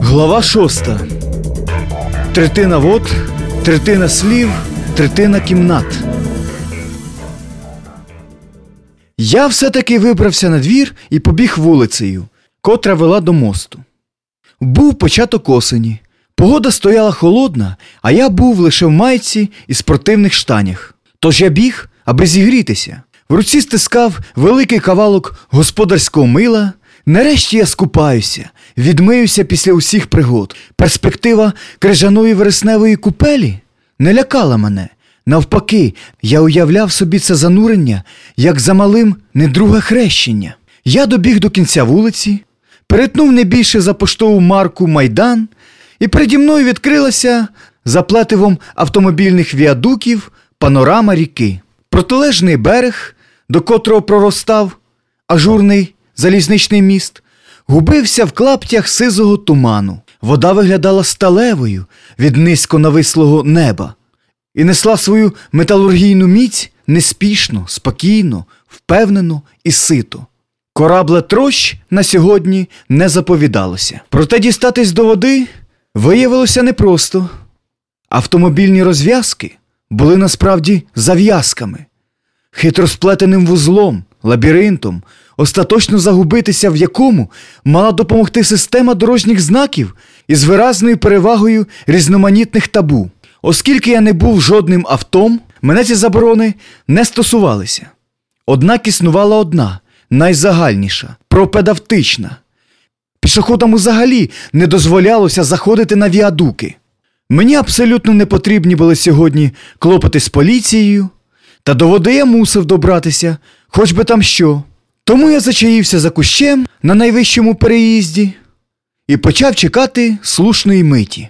Глава шоста. Третина вод, третина слів, третина кімнат. Я все-таки вибрався на двір і побіг вулицею, котра вела до мосту. Був початок осені. Погода стояла холодна, а я був лише в майці і спортивних штанях. Тож я біг, аби зігрітися. В руці стискав великий кавалок господарського мила. Нарешті я скупаюся, відмиюся після усіх пригод. Перспектива крижаної вересневої купелі не лякала мене. Навпаки, я уявляв собі це занурення, як за малим недруге хрещення. Я добіг до кінця вулиці, перетнув не більше за поштову марку Майдан, і переді мною відкрилася за плетивом автомобільних віадуків панорама ріки. Протилежний берег, до котрого проростав ажурний залізничний міст, губився в клаптях сизого туману. Вода виглядала сталевою від низько навислого неба і несла свою металургійну міць неспішно, спокійно, впевнено і сито. Корабле трощ на сьогодні не заповідалося. Проте дістатись до води виявилося непросто. Автомобільні розв'язки були насправді зав'язками, хитросплетеним вузлом, лабіринтом, остаточно загубитися в якому мала допомогти система дорожніх знаків із виразною перевагою різноманітних табу. Оскільки я не був жодним автом, мене ці заборони не стосувалися. Однак існувала одна, найзагальніша, пропедавтична. Пішоходам взагалі не дозволялося заходити на віадуки. Мені абсолютно не потрібні були сьогодні клопоти з поліцією, та до води я мусив добратися, хоч би там що. Тому я зачаївся за кущем на найвищому переїзді і почав чекати слушної миті.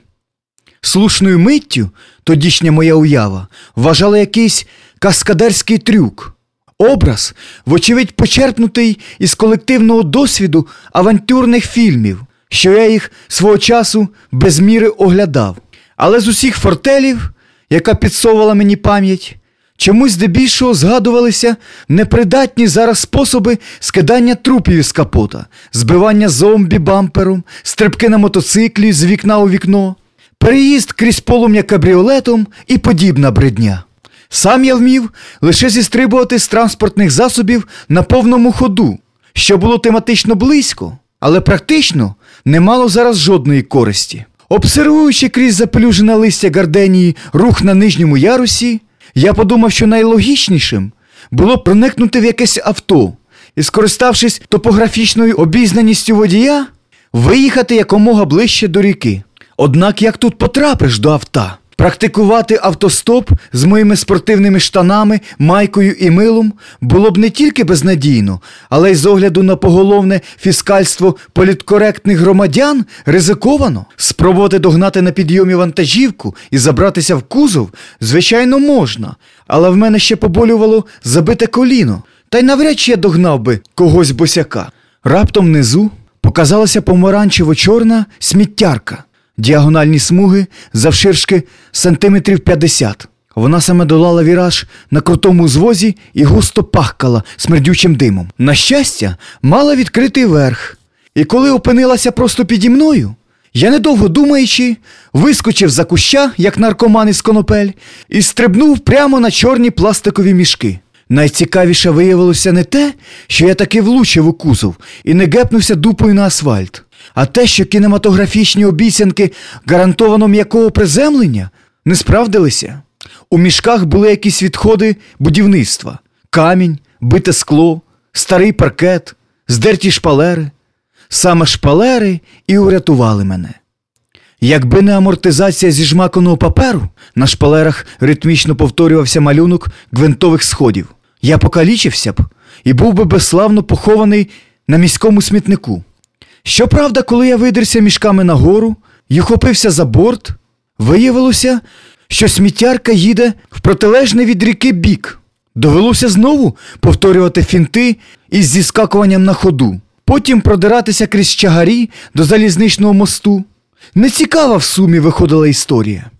Слушною миттю тодішня моя уява вважала якийсь каскадерський трюк. Образ, вочевидь, почерпнутий із колективного досвіду авантюрних фільмів, що я їх свого часу без міри оглядав. Але з усіх фортелів, яка підсовувала мені пам'ять, чомусь здебільшого згадувалися непридатні зараз способи скидання трупів із капота, збивання зомбі бампером, стрибки на мотоциклі з вікна у вікно, переїзд крізь полум'я кабріолетом і подібна бридня. Сам я вмів лише зістрибувати з транспортних засобів на повному ходу, що було тематично близько, але практично не мало зараз жодної користі. Обсервуючи крізь запелюжене листя гарденії рух на нижньому ярусі, я подумав, що найлогічнішим було проникнути в якесь авто і, скориставшись топографічною обізнаністю водія, виїхати якомога ближче до ріки. Однак як тут потрапиш до авто? Практикувати автостоп з моїми спортивними штанами, майкою і милом було б не тільки безнадійно, але й з огляду на поголовне фіскальство політкоректних громадян ризиковано. Спробувати догнати на підйомі вантажівку і забратися в кузов, звичайно, можна, але в мене ще поболювало забите коліно, та й навряд чи я догнав би когось босяка. Раптом внизу показалася помаранчево-чорна сміттярка діагональні смуги завширшки сантиметрів 50. Вона саме долала віраж на крутому звозі і густо пахкала смердючим димом. На щастя, мала відкритий верх. І коли опинилася просто піді мною, я, недовго думаючи, вискочив за куща, як наркоман із конопель, і стрибнув прямо на чорні пластикові мішки. Найцікавіше виявилося не те, що я таки влучив у кузов і не гепнувся дупою на асфальт, а те, що кінематографічні обіцянки гарантовано м'якого приземлення не справдилися. У мішках були якісь відходи будівництва: камінь, бите скло, старий паркет, здерті шпалери. Саме шпалери і урятували мене. Якби не амортизація зі жмаканого паперу, на шпалерах ритмічно повторювався малюнок гвинтових сходів. Я покалічився б і був би безславно похований на міському смітнику. Щоправда, коли я видерся мішками нагору і ухопився за борт, виявилося, що сміттярка їде в протилежний від ріки бік. Довелося знову повторювати фінти із зіскакуванням на ходу, потім продиратися крізь чагарі до залізничного мосту. Нецікава в сумі виходила історія.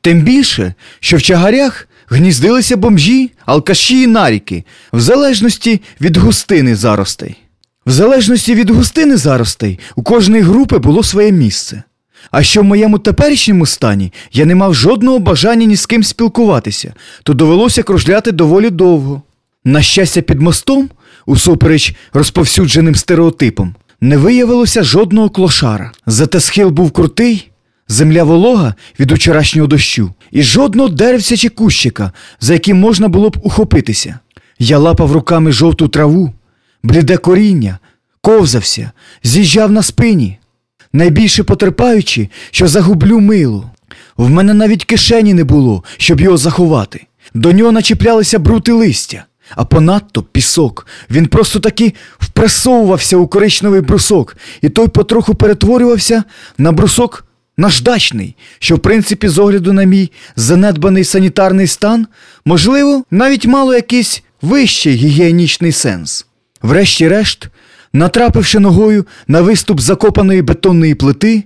Тим більше, що в чагарях гніздилися бомжі, алкаші і наріки, в залежності від густини заростей. В залежності від густини заростей у кожної групи було своє місце. А що в моєму теперішньому стані я не мав жодного бажання ні з ким спілкуватися, то довелося кружляти доволі довго. На щастя, під мостом, усупереч розповсюдженим стереотипам, не виявилося жодного клошара. Зате схил був крутий, земля волога від учорашнього дощу, і жодного деревця чи кущика, за яким можна було б ухопитися. Я лапав руками жовту траву, бліде коріння, ковзався, з'їжджав на спині, найбільше потерпаючи, що загублю мило. В мене навіть кишені не було, щоб його заховати. До нього начіплялися брути листя, а понадто пісок. Він просто таки впресовувався у коричневий брусок, і той потроху перетворювався на брусок наждачний, що, в принципі, з огляду на мій занедбаний санітарний стан, можливо, навіть мало якийсь вищий гігієнічний сенс. Врешті-решт, натрапивши ногою на виступ закопаної бетонної плити,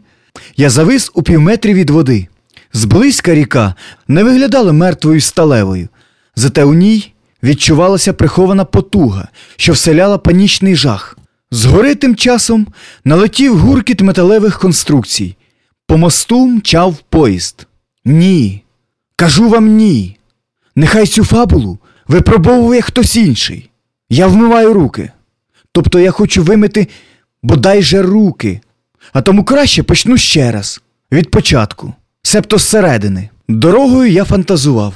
я завис у півметрі від води. Зблизька ріка не виглядала мертвою сталевою, зате у ній відчувалася прихована потуга, що вселяла панічний жах. Згори тим часом налетів гуркіт металевих конструкцій. По мосту мчав поїзд. Ні. Кажу вам ні. Нехай цю фабулу випробовує хтось інший. Я вмиваю руки. Тобто я хочу вимити бодай же руки. А тому краще почну ще раз, від початку, себто зсередини. Дорогою я фантазував.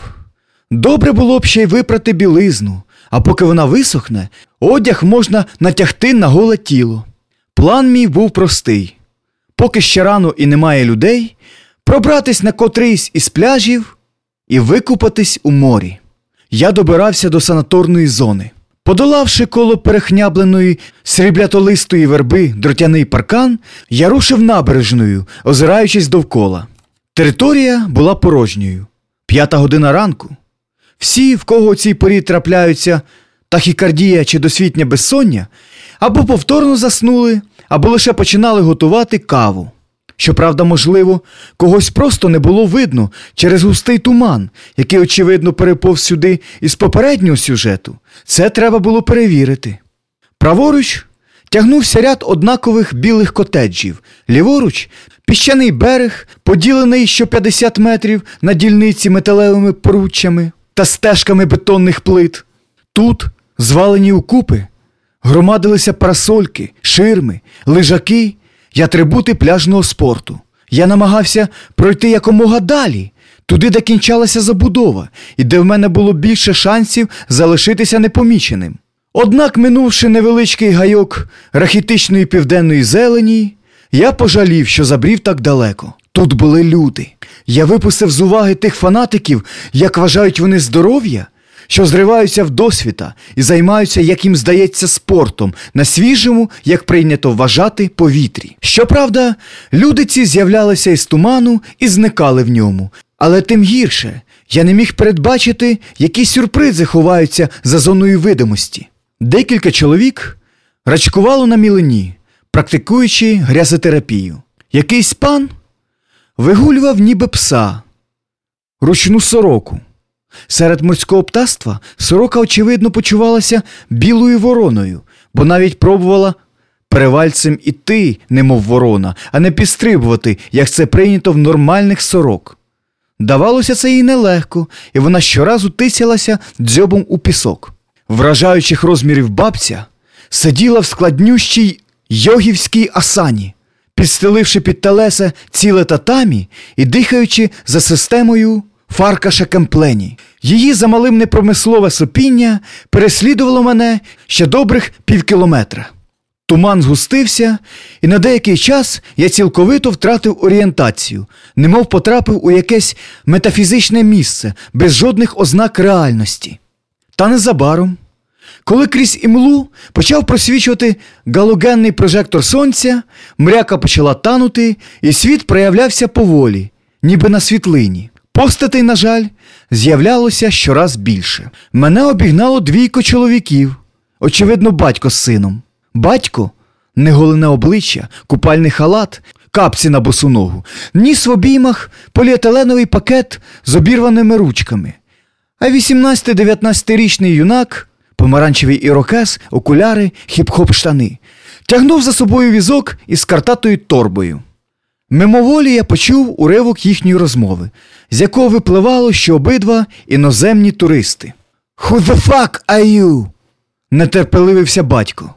Добре було б ще й випрати білизну, а поки вона висохне, одяг можна натягти на голе тіло. План мій був простий. Поки ще рано і немає людей, пробратись на котрийсь із пляжів і викупатись у морі. Я добирався до санаторної зони. Подолавши коло перехнябленої сріблятолистої верби дротяний паркан, я рушив набережною, озираючись довкола. Територія була порожньою. П'ята година ранку. Всі, в кого у цій порі трапляються тахікардія чи досвітнє безсоння, або повторно заснули, або лише починали готувати каву. Щоправда, можливо, когось просто не було видно через густий туман, який, очевидно, переповз сюди із попереднього сюжету. Це треба було перевірити. Праворуч тягнувся ряд однакових білих котеджів, ліворуч піщаний берег, поділений що 50 метрів на дільниці металевими поруччями та стежками бетонних плит. Тут, звалені у купи, громадилися парасольки, ширми, лежаки й атрибути пляжного спорту. Я намагався пройти якомога далі, туди, де кінчалася забудова, і де в мене було більше шансів залишитися непоміченим. Однак, минувши невеличкий гайок рахітичної південної зелені, я пожалів, що забрів так далеко. Тут були люди. Я випустив з уваги тих фанатиків, як вважають вони здоров'я, що зриваються в досвіта і займаються, як їм здається, спортом на свіжому, як прийнято вважати, повітрі. Щоправда, люди ці з'являлися із туману і зникали в ньому. Але тим гірше, я не міг передбачити, які сюрпризи ховаються за зоною видимості. Декілька чоловік рачкувало на мілені, практикуючи грязотерапію. Якийсь пан вигулював ніби пса, ручну сороку. Серед морського птаства сорока, очевидно, почувалася білою вороною, бо навіть пробувала перевальцем іти, немов ворона, а не підстрибувати, як це прийнято в нормальних сорок. Давалося це їй нелегко, і вона щоразу тисялася дзьобом у пісок. Вражаючих розмірів бабця сиділа в складнющій йогівській асані, підстеливши під телеса ціле татамі і дихаючи за системою Фаркаша Кемплені. Її замалим непромислове сопіння переслідувало мене ще добрих півкілометра. Туман згустився, і на деякий час я цілковито втратив орієнтацію, немов потрапив у якесь метафізичне місце без жодних ознак реальності. Та незабаром, коли крізь імлу почав просвічувати галогенний прожектор сонця, мряка почала танути, і світ проявлявся поволі, ніби на світлині. Постатей, на жаль, з'являлося щораз більше. Мене обігнало двійко чоловіків, очевидно, батько з сином. Батько неголене обличчя, купальний халат, капці на босу ногу, ніс в обіймах поліетиленовий пакет з обірваними ручками. А 18-19-річний юнак, помаранчевий ірокез, окуляри, хіп-хоп штани, тягнув за собою візок із картатою торбою. Мимоволі я почув уривок їхньої розмови, з якого випливало, що обидва іноземні туристи. Who the fuck are you? нетерпеливився батько.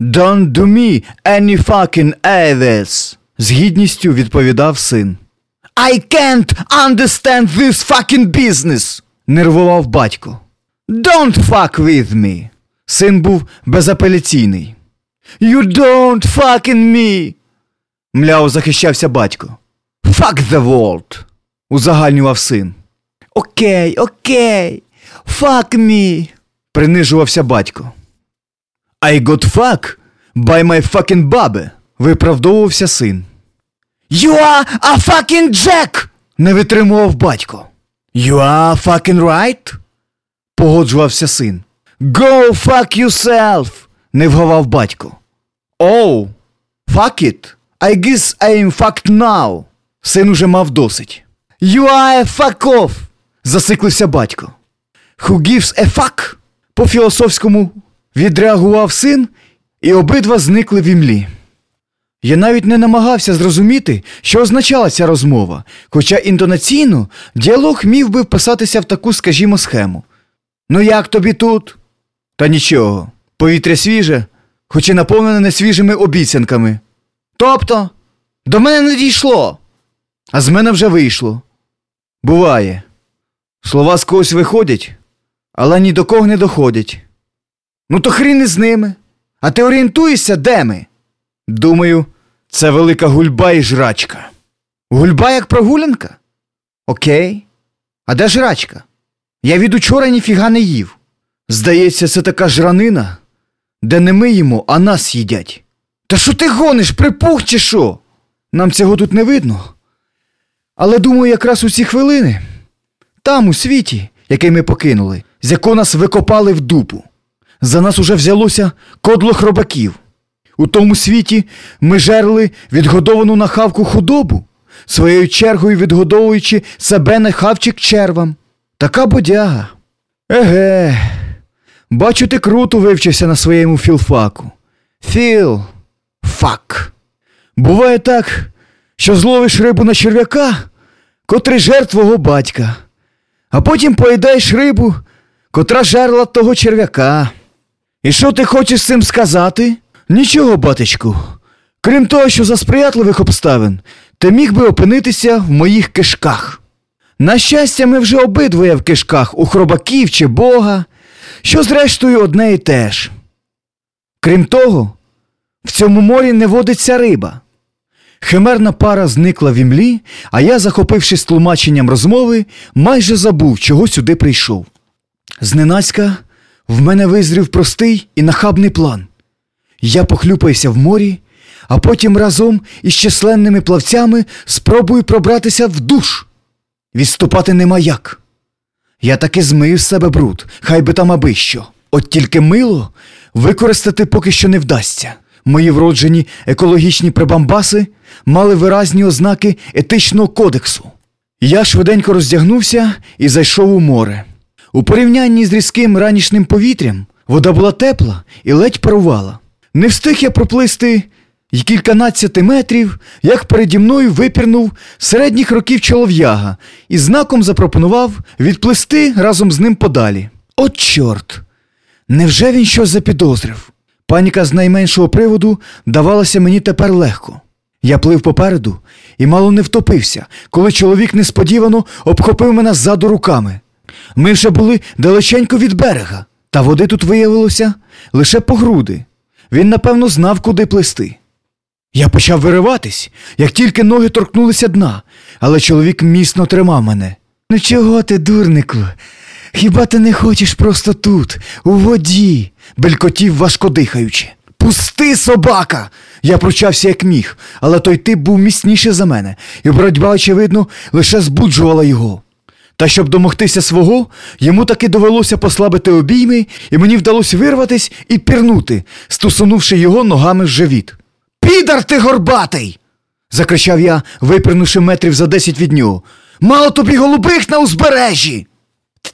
Don't do me any fucking avis, з гідністю відповідав син. I can't understand this fucking business, нервував батько. Don't fuck with me. Син був безапеляційний. You don't fucking me. Мляво захищався батько. Fuck the world, узагальнював син. Окей, окей, fuck me, принижувався батько. I got fuck by my fucking babe, виправдовувався син. You are a fucking jack! не витримував батько. You are fucking right? погоджувався син. Go fuck yourself! не вгавав батько. Oh, fuck it. I guess I am fucked now. Син уже мав досить. You are a fuck off! засиклився батько. Who gives a fuck? По-філософському відреагував син, і обидва зникли в імлі. Я навіть не намагався зрозуміти, що означала ця розмова, хоча інтонаційно діалог міг би вписатися в таку, скажімо, схему. Ну як тобі тут? Та нічого, повітря свіже, хоч і наповнене несвіжими обіцянками. Тобто, до мене не дійшло, а з мене вже вийшло. Буває. Слова з когось виходять, але ні до кого не доходять. Ну то хрін із ними. А ти орієнтуєшся, де ми? Думаю, це велика гульба і жрачка. Гульба як прогулянка? Окей. А де жрачка? Я від учора ніфіга не їв. Здається, це така жранина, де не ми їмо, а нас їдять. Та що ти гониш, припух чи що? Нам цього тут не видно. Але думаю, якраз у ці хвилини, там, у світі, який ми покинули, з якого нас викопали в дупу. За нас уже взялося кодло хробаків. У тому світі ми жерли відгодовану на хавку худобу, своєю чергою відгодовуючи себе на хавчик червам. Така бодяга. Еге, бачу, ти круто вивчився на своєму філфаку. Філ. Фак. Буває так, що зловиш рибу на черв'яка, котрий жер твого батька, а потім поїдаєш рибу, котра жерла того черв'яка. І що ти хочеш цим сказати? Нічого, батечку. Крім того, що за сприятливих обставин ти міг би опинитися в моїх кишках. На щастя, ми вже обидвоє в кишках у хробаків чи бога, що зрештою одне і те ж. Крім того, в цьому морі не водиться риба. Химерна пара зникла в імлі, а я, захопившись тлумаченням розмови, майже забув, чого сюди прийшов. Зненацька в мене визрів простий і нахабний план. Я похлюпаюся в морі, а потім разом із численними плавцями спробую пробратися в душ. Відступати нема як. Я таки змию з себе бруд, хай би там аби що. От тільки мило використати поки що не вдасться. Мої вроджені екологічні прибамбаси мали виразні ознаки етичного кодексу. Я швиденько роздягнувся і зайшов у море. У порівнянні з різким ранішнім повітрям вода була тепла і ледь парувала. Не встиг я проплисти й кільканадцяти метрів, як переді мною випірнув середніх років чолов'яга і знаком запропонував відплисти разом з ним подалі. От чорт! Невже він щось запідозрив? Паніка з найменшого приводу давалася мені тепер легко. Я плив попереду і мало не втопився, коли чоловік несподівано обхопив мене ззаду руками. Ми вже були далеченько від берега, та води тут виявилося лише по груди. Він, напевно, знав, куди плисти. Я почав вириватись, як тільки ноги торкнулися дна, але чоловік міцно тримав мене. Ну чого ти, дурнику? Хіба ти не хочеш просто тут, у воді? белькотів важко дихаючи. Пусти, собака! Я пручався як міг, але той тип був міцніший за мене, і боротьба, очевидно, лише збуджувала його. Та щоб домогтися свого, йому таки довелося послабити обійми, і мені вдалося вирватись і пірнути, стусунувши його ногами в живіт. Підар ти горбатий! закричав я, випірнувши метрів за десять від нього. Мало тобі голубих на узбережжі.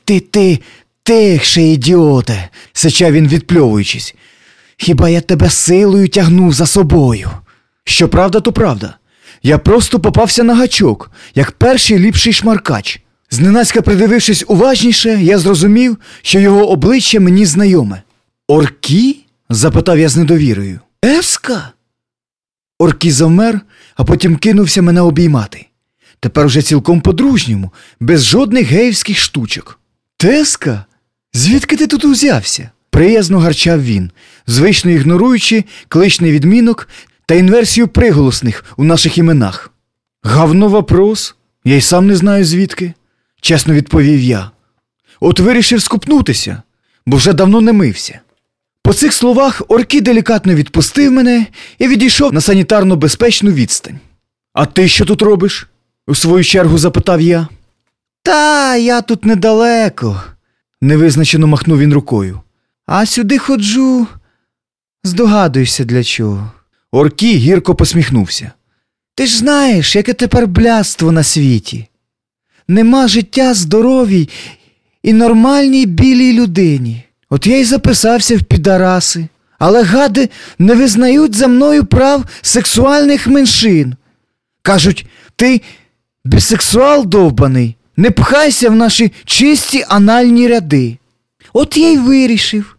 Ти, ти, тихше, ідіоте, сичав він, відпльовуючись. Хіба я тебе силою тягнув за собою? Що правда, то правда. Я просто попався на гачок, як перший ліпший шмаркач. Зненацька придивившись уважніше, я зрозумів, що його обличчя мені знайоме. Оркі? запитав я з недовірою. Еска? Оркі завмер, а потім кинувся мене обіймати. Тепер уже цілком по-дружньому, без жодних геївських штучок. Теска? Звідки ти тут узявся? приязно гарчав він, звично ігноруючи кличний відмінок та інверсію приголосних у наших іменах. Гавно вопрос, я й сам не знаю звідки, чесно відповів я. От вирішив скупнутися, бо вже давно не мився. По цих словах Оркі делікатно відпустив мене і відійшов на санітарно безпечну відстань. А ти що тут робиш? У свою чергу запитав я. Та я тут недалеко, невизначено махнув він рукою. А сюди ходжу. Здогадуюся, для чого. Оркі гірко посміхнувся. Ти ж знаєш, яке тепер бляство на світі. Нема життя здоровій і нормальній білій людині. От я й записався в підараси, але гади не визнають за мною прав сексуальних меншин. Кажуть, ти бісексуал довбаний, не пхайся в наші чисті анальні ряди. От я й вирішив.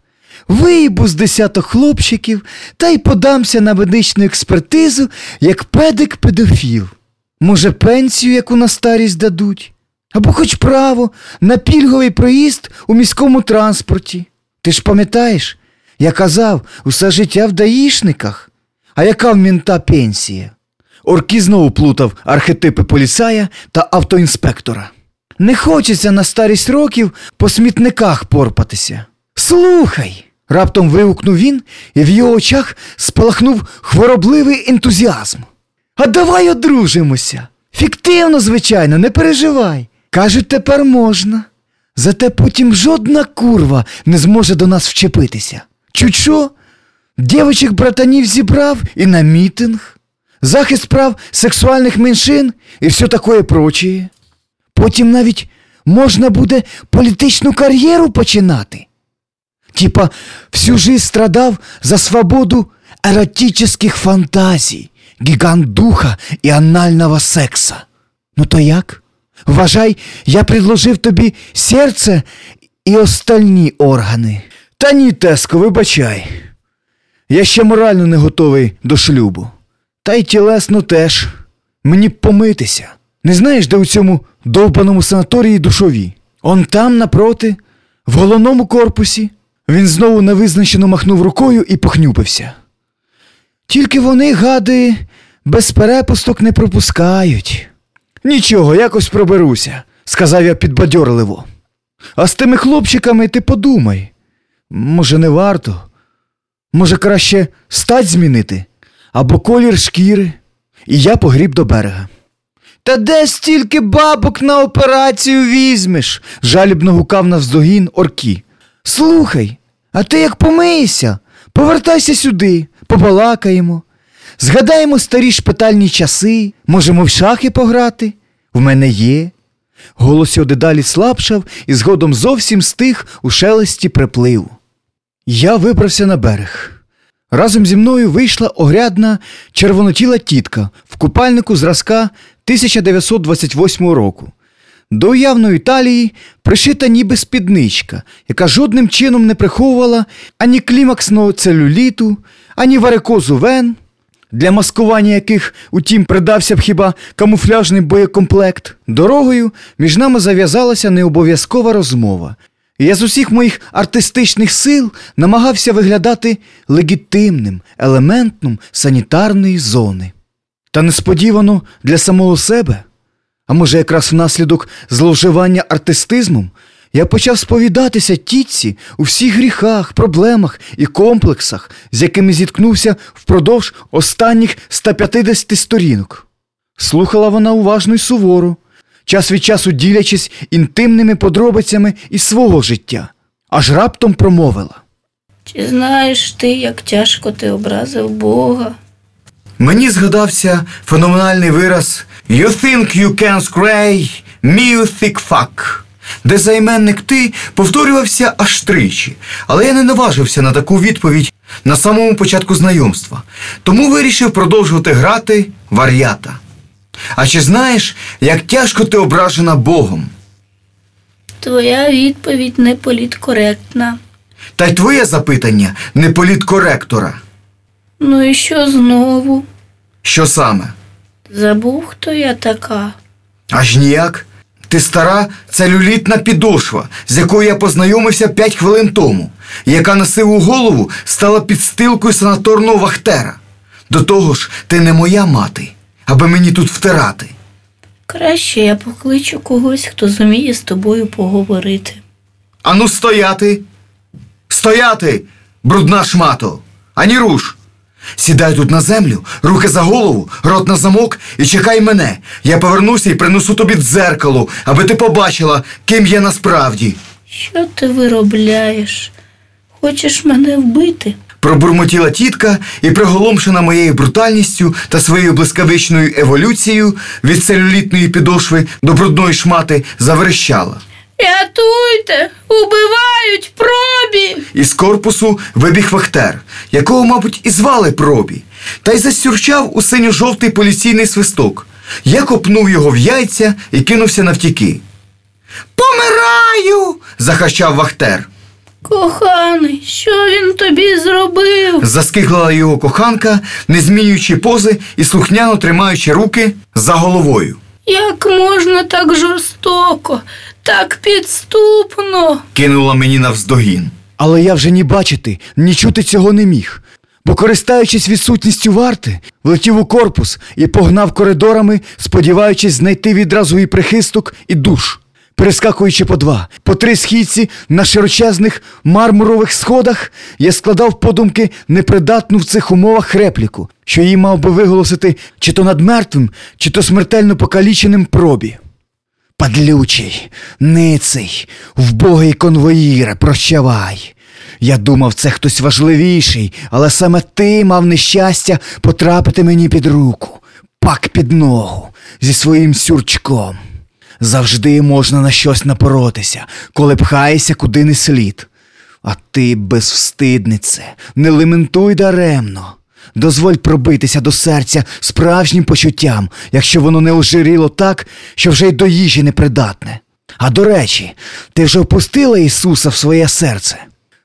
Виїбу з десяток хлопчиків та й подамся на медичну експертизу як педик-педофіл. Може, пенсію, яку на старість дадуть, або хоч право на пільговий проїзд у міському транспорті. Ти ж пам'ятаєш, я казав, усе життя в даїшниках, а яка в мінта пенсія? Оркі знову плутав архетипи поліцая та автоінспектора. Не хочеться на старість років по смітниках порпатися. Слухай. раптом вигукнув він, і в його очах спалахнув хворобливий ентузіазм. А давай одружимося. Фіктивно, звичайно, не переживай. Кажуть, тепер можна. Зате потім жодна курва не зможе до нас вчепитися. Чуть що? Дівочих братанів зібрав і на мітинг, захист прав сексуальних меншин і все таке прочее. Потім навіть можна буде політичну кар'єру починати. Типа всю жизнь страдав за свободу эротических фантазій, гігант духа і анального секса. Ну то як? Вважай, я предложив тобі серце і остальні органи. Та ні, Теско, вибачай. Я ще морально не готовий до шлюбу. Та й тілесно теж. Мені помитися. Не знаєш, де у цьому довбаному санаторії душові? Он там, напроти, в головному корпусі. Він знову невизначено махнув рукою і похнюпився. Тільки вони, гади, без перепусток не пропускають. Нічого, якось проберуся, сказав я підбадьорливо. А з тими хлопчиками ти подумай. Може, не варто? Може, краще стать змінити або колір шкіри, і я погріб до берега. Та де стільки бабок на операцію візьмеш? жалібно гукав навздогін Оркі. Слухай, а ти як помийся, повертайся сюди, побалакаємо. Згадаємо старі шпитальні часи, можемо в шахи пограти. В мене є. Голос його дедалі слабшав і згодом зовсім стих у шелесті припливу. Я вибрався на берег. Разом зі мною вийшла огрядна червонотіла тітка в купальнику зразка 1928 року. До уявної талії пришита ніби спідничка, яка жодним чином не приховувала ані клімаксного целюліту, ані варикозу вен, для маскування яких, утім, придався б хіба камуфляжний боєкомплект. Дорогою між нами зав'язалася необов'язкова розмова. Я з усіх моїх артистичних сил намагався виглядати легітимним елементом санітарної зони. Та несподівано для самого себе, а може, якраз внаслідок зловживання артистизмом, я почав сповідатися тітці у всіх гріхах, проблемах і комплексах, з якими зіткнувся впродовж останніх 150 сторінок. Слухала вона уважно й суворо, час від часу ділячись інтимними подробицями із свого життя, аж раптом промовила. Чи знаєш ти, як тяжко ти образив Бога? Мені згадався феноменальний вираз You think you can scray me you thick fuck. де займенник ти повторювався аж тричі, але я не наважився на таку відповідь на самому початку знайомства, тому вирішив продовжувати грати вар'ята. А чи знаєш, як тяжко ти ображена Богом? Твоя відповідь не політкоректна. Та й твоє запитання не політкоректора. Ну і що знову? Що саме? Забув, хто я така. Аж ніяк. Ти стара целюлітна підошва, з якою я познайомився п'ять хвилин тому, яка на сиву голову стала підстилкою санаторного вахтера. До того ж, ти не моя мати, аби мені тут втирати. Краще я покличу когось, хто зуміє з тобою поговорити. Ану стояти. Стояти, брудна шмато. Ані руш. Сідай тут на землю, руки за голову, рот на замок і чекай мене. Я повернуся і принесу тобі дзеркало, аби ти побачила, ким я насправді. Що ти виробляєш? Хочеш мене вбити? Пробурмотіла тітка і, приголомшена моєю брутальністю та своєю блискавичною еволюцією від целюлітної підошви до брудної шмати, заверещала. Рятуйте! Убивають пробі! Із корпусу вибіг вахтер, якого, мабуть, і звали пробі, та й засюрчав у синьо-жовтий поліційний свисток. Я копнув його в яйця і кинувся навтіки. Помираю. захащав вахтер. Коханий, що він тобі зробив? Заскиглила його коханка, не змінюючи пози і слухняно тримаючи руки за головою. Як можна так жорстоко, так підступно? Кинула мені навздогін. Але я вже ні бачити, ні чути цього не міг. Бо, користаючись відсутністю варти, влетів у корпус і погнав коридорами, сподіваючись знайти відразу і прихисток, і душ. Перескакуючи по два, по три східці на широчезних мармурових сходах, я складав подумки непридатну в цих умовах репліку, що її мав би виголосити чи то над мертвим, чи то смертельно покаліченим пробі. Падлючий, ниций, вбогий конвоїре, прощавай. Я думав, це хтось важливіший, але саме ти мав нещастя потрапити мені під руку, пак під ногу зі своїм сюрчком. Завжди можна на щось напоротися, коли пхаєшся куди не слід. А ти, безвстиднице, не лементуй даремно. Дозволь пробитися до серця справжнім почуттям, якщо воно не ожиріло так, що вже й до їжі не придатне. А до речі, ти вже впустила Ісуса в своє серце.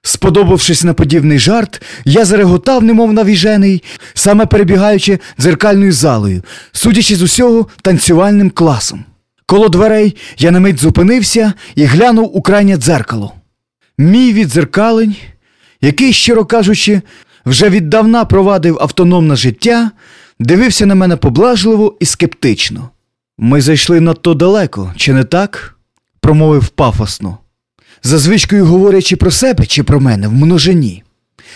Сподобавшись на подібний жарт, я зареготав, немов навіжений, саме перебігаючи дзеркальною залою, судячи з усього танцювальним класом. Коло дверей я на мить зупинився і глянув у крайнє дзеркало. Мій відзеркалень, який, щиро кажучи, вже віддавна провадив автономне життя, дивився на мене поблажливо і скептично. Ми зайшли надто далеко, чи не так? промовив пафосно. За звичкою говорячи про себе чи про мене в множині.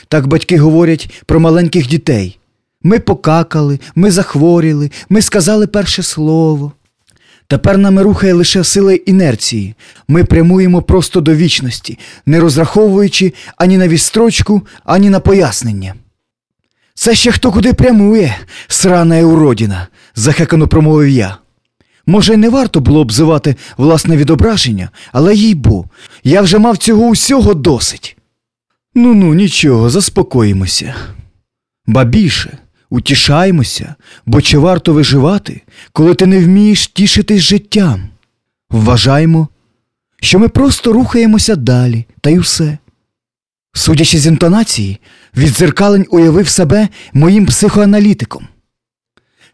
Так батьки говорять про маленьких дітей. Ми покакали, ми захворіли, ми сказали перше слово. Тепер нами рухає лише сила інерції. Ми прямуємо просто до вічності, не розраховуючи ані на відстрочку, ані на пояснення. Це ще хто куди прямує, срана уродіна, захекано промовив я. Може, не варто було обзивати власне відображення, але їй бо, я вже мав цього усього досить. Ну ну, нічого, заспокоїмося. Ба більше, утішаймося, бо чи варто виживати, коли ти не вмієш тішитись життям? Вважаймо, що ми просто рухаємося далі, та й усе. Судячи з інтонації, відзеркалень уявив себе моїм психоаналітиком.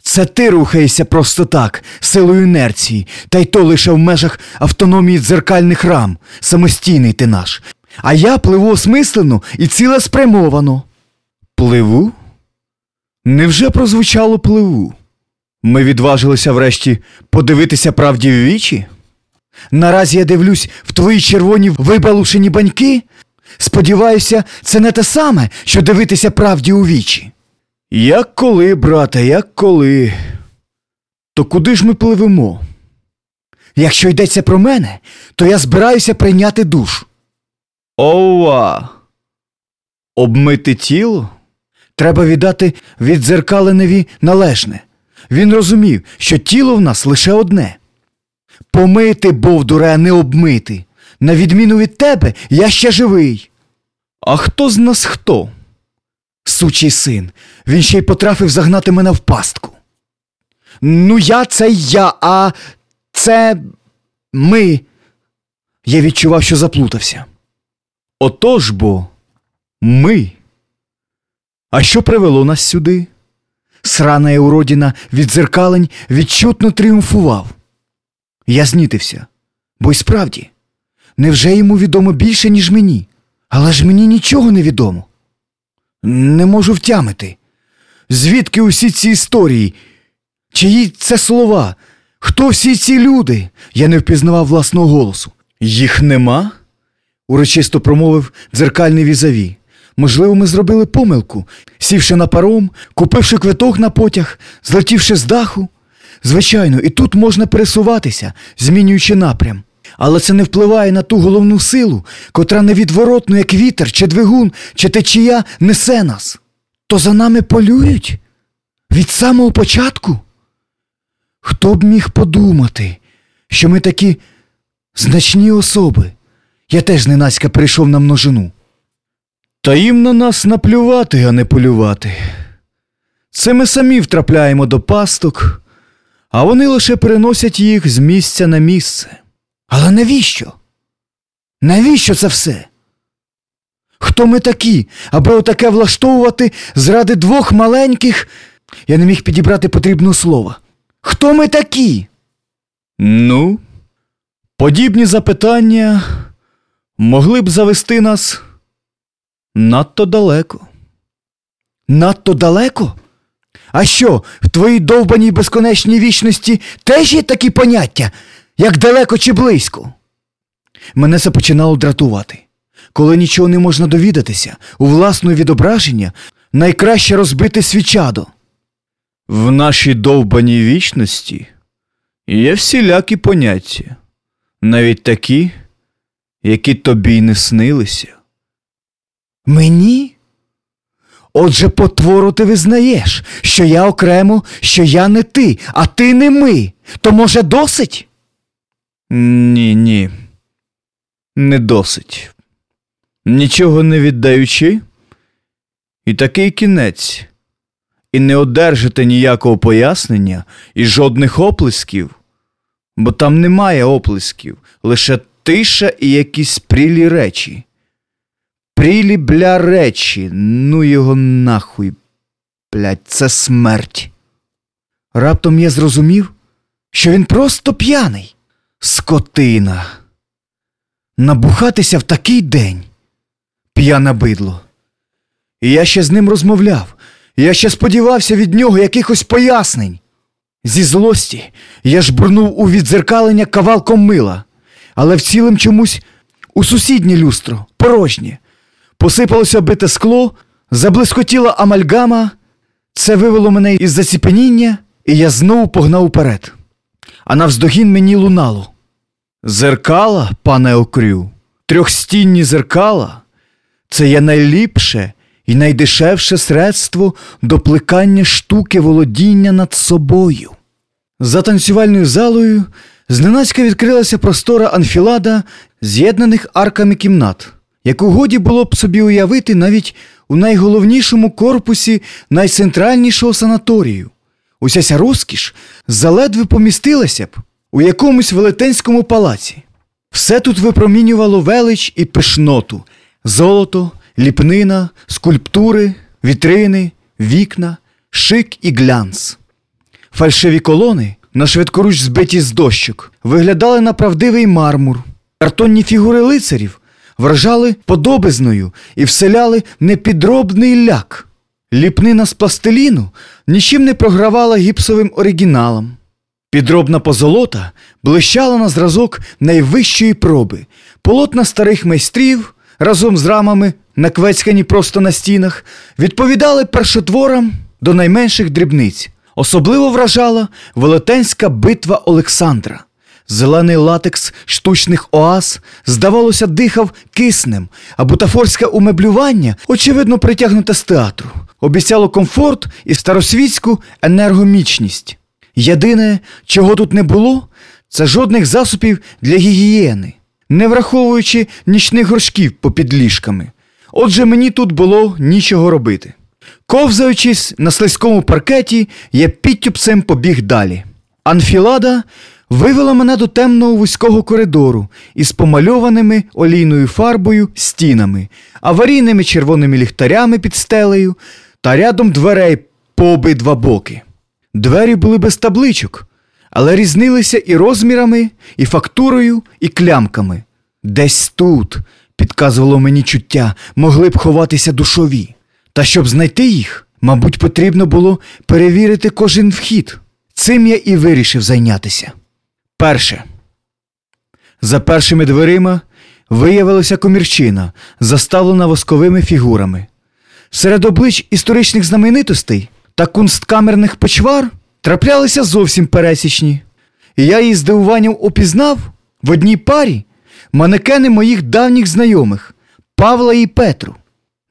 Це ти рухаєшся просто так, силою інерції, та й то лише в межах автономії дзеркальних рам, самостійний ти наш. А я пливу осмислено і цілеспрямовано. Пливу? Невже прозвучало пливу? Ми відважилися врешті подивитися правді в вічі? Наразі я дивлюсь в твої червоні вибалушені баньки. Сподіваюся, це не те саме, що дивитися правді у вічі. Як коли, брате, як коли. То куди ж ми пливемо? Якщо йдеться про мене, то я збираюся прийняти душ. Ова. Обмити тіло? Треба віддати віддзеркаленеві належне. Він розумів, що тіло в нас лише одне. Помити, Бовдуре, а не обмити. На відміну від тебе, я ще живий. А хто з нас хто? Сучий син, він ще й потрафив загнати мене в пастку. Ну, я це я, а це ми. Я відчував, що заплутався. Отож бо ми. А що привело нас сюди? Срана Еуродіна від дзеркалень відчутно тріумфував. Я знітився, бо й справді, невже йому відомо більше, ніж мені? Але ж мені нічого не відомо. Не можу втямити. Звідки усі ці історії? Чиї це слова? Хто всі ці люди? Я не впізнавав власного голосу. Їх нема? урочисто промовив дзеркальний візаві. Можливо, ми зробили помилку, сівши на паром, купивши квиток на потяг, злетівши з даху. Звичайно, і тут можна пересуватися, змінюючи напрям. Але це не впливає на ту головну силу, котра невідворотно, як вітер, чи двигун, чи течія несе нас. То за нами полюють? Від самого початку? Хто б міг подумати, що ми такі значні особи? Я теж зненацька прийшов на множину. Та їм на нас наплювати, а не полювати. Це ми самі втрапляємо до пасток, а вони лише переносять їх з місця на місце. Але навіщо? Навіщо це все? Хто ми такі, аби отаке влаштовувати заради двох маленьких. Я не міг підібрати потрібного слова. Хто ми такі? Ну, подібні запитання могли б завести нас надто далеко. Надто далеко? А що, в твоїй довбаній безконечній вічності теж є такі поняття, як далеко чи близько? Мене це починало дратувати. Коли нічого не можна довідатися, у власне відображення найкраще розбити свічадо. В нашій довбаній вічності є всілякі поняття, навіть такі, які тобі й не снилися. Мені? Отже, потвору ти визнаєш, що я окремо, що я не ти, а ти не ми. То може досить? Ні, ні. Не досить. Нічого не віддаючи, і такий кінець, і не одержите ніякого пояснення і жодних оплесків, бо там немає оплесків, лише тиша і якісь прілі речі. Прілі бля речі, ну його нахуй, блядь, це смерть. Раптом я зрозумів, що він просто п'яний. Скотина. Набухатися в такий день. П'яне бидло. І я ще з ним розмовляв, я ще сподівався від нього якихось пояснень. Зі злості я ж бурнув у відзеркалення кавалком мила, але вцілим чомусь у сусіднє люстро, порожнє. Посипалося бите скло, заблискотіла амальгама, це вивело мене із заціпеніння, і я знову погнав уперед. А навздогін мені лунало. Зеркала, пане Окрю, трьохстінні зеркала це є найліпше і найдешевше средство до плекання штуки володіння над собою. За танцювальною залою зненацька відкрилася простора анфілада з'єднаних арками кімнат, яку годі було б собі уявити навіть у найголовнішому корпусі найцентральнішого санаторію. Уся ця розкіш заледве помістилася б у якомусь велетенському палаці. Все тут випромінювало велич і пишноту, золото, ліпнина, скульптури, вітрини, вікна, шик і глянц. Фальшиві колони, на швидкоруч збиті з дощок, виглядали на правдивий мармур. Картонні фігури лицарів вражали подобизною і вселяли непідробний ляк. Ліпнина з пластиліну нічим не програвала гіпсовим оригіналам. Підробна позолота блищала на зразок найвищої проби, полотна старих майстрів разом з рамами, наквецькані просто на стінах, відповідали першотворам до найменших дрібниць. Особливо вражала велетенська битва Олександра. Зелений латекс штучних оаз, здавалося, дихав киснем, а бутафорське умеблювання, очевидно, притягнуте з театру, обіцяло комфорт і старосвітську енергомічність. Єдине, чого тут не було, Це жодних засобів для гігієни, не враховуючи нічних горшків попід ліжками. Отже, мені тут було нічого робити. Ковзаючись на слизькому паркеті, я підтюпцем побіг далі. Анфілада вивела мене до темного вузького коридору із помальованими олійною фарбою стінами, аварійними червоними ліхтарями під стелею та рядом дверей по обидва боки. Двері були без табличок, але різнилися і розмірами, і фактурою, і клямками. Десь тут, підказувало мені чуття, могли б ховатися душові. Та щоб знайти їх, мабуть, потрібно було перевірити кожен вхід. Цим я і вирішив зайнятися. Перше. За першими дверима виявилася комірчина, заставлена восковими фігурами. Серед облич історичних знаменитостей та кунсткамерних почвар траплялися зовсім пересічні. І я її здивуванням опізнав в одній парі манекени моїх давніх знайомих Павла і Петру.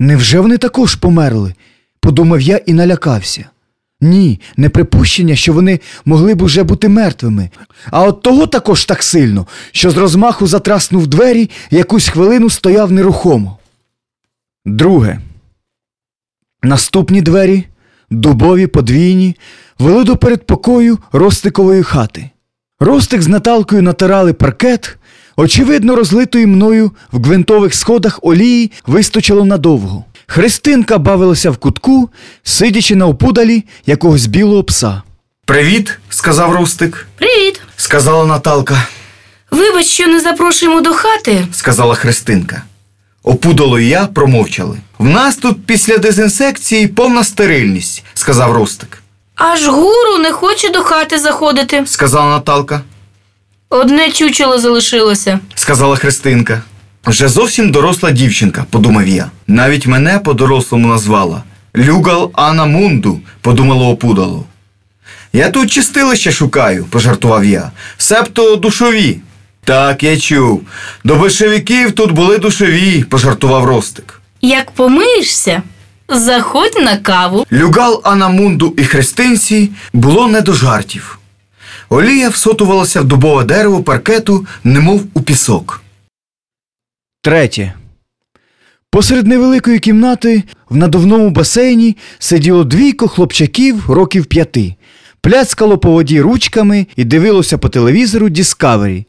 Невже вони також померли? подумав я і налякався. Ні, не припущення, що вони могли б уже бути мертвими, а от того також так сильно, що з розмаху затраснув двері якусь хвилину стояв нерухомо. Друге. Наступні двері, дубові, подвійні, вели до передпокою Ростикової хати. Ростик з Наталкою натирали паркет, очевидно, розлитої мною в гвинтових сходах олії вистачило надовго. Христинка бавилася в кутку, сидячи на опудалі якогось білого пса. Привіт, сказав Рустик. Привіт! Сказала Наталка, Вибач, що не запрошуємо до хати. сказала Христинка. Опудало і я промовчали. В нас тут після дезінсекції повна стерильність, сказав Рустик. Аж гуру не хоче до хати заходити. Сказала Наталка, Одне чучело залишилося. сказала Христинка. Вже зовсім доросла дівчинка, подумав я. Навіть мене по-дорослому назвала. Люгал Ана Мунду, подумало опудало. Я тут чистилище шукаю, пожартував я. Себто душові. Так, я чув. До большевиків тут були душові, пожартував Ростик. Як помиєшся, заходь на каву. Люгал Анамунду і христинці було не до жартів. Олія всотувалася в дубове дерево паркету, немов у пісок. Третє. Посеред невеликої кімнати в надувному басейні сиділо двійко хлопчаків років п'яти, пляцкало по воді ручками і дивилося по телевізору Discovery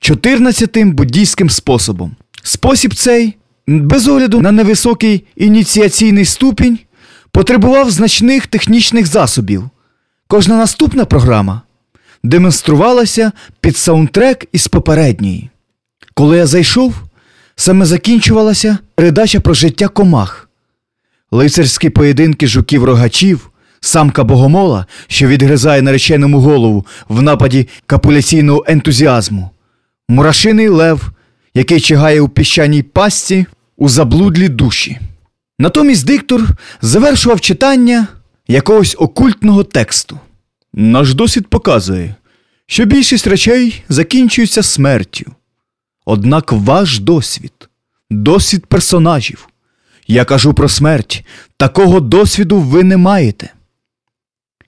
14-тим буддійським способом. Спосіб цей, без огляду на невисокий ініціаційний ступінь, потребував значних технічних засобів. Кожна наступна програма демонструвалася під саундтрек із попередньої. Коли я зайшов, саме закінчувалася передача про життя комах. Лицарські поєдинки жуків-рогачів, самка богомола, що відгризає нареченому голову в нападі капуляційного ентузіазму, мурашиний лев, який чигає у піщаній пастці у заблудлі душі. Натомість диктор завершував читання якогось окультного тексту. Наш досвід показує, що більшість речей закінчуються смертю. Однак ваш досвід, досвід персонажів. Я кажу про смерть, такого досвіду ви не маєте.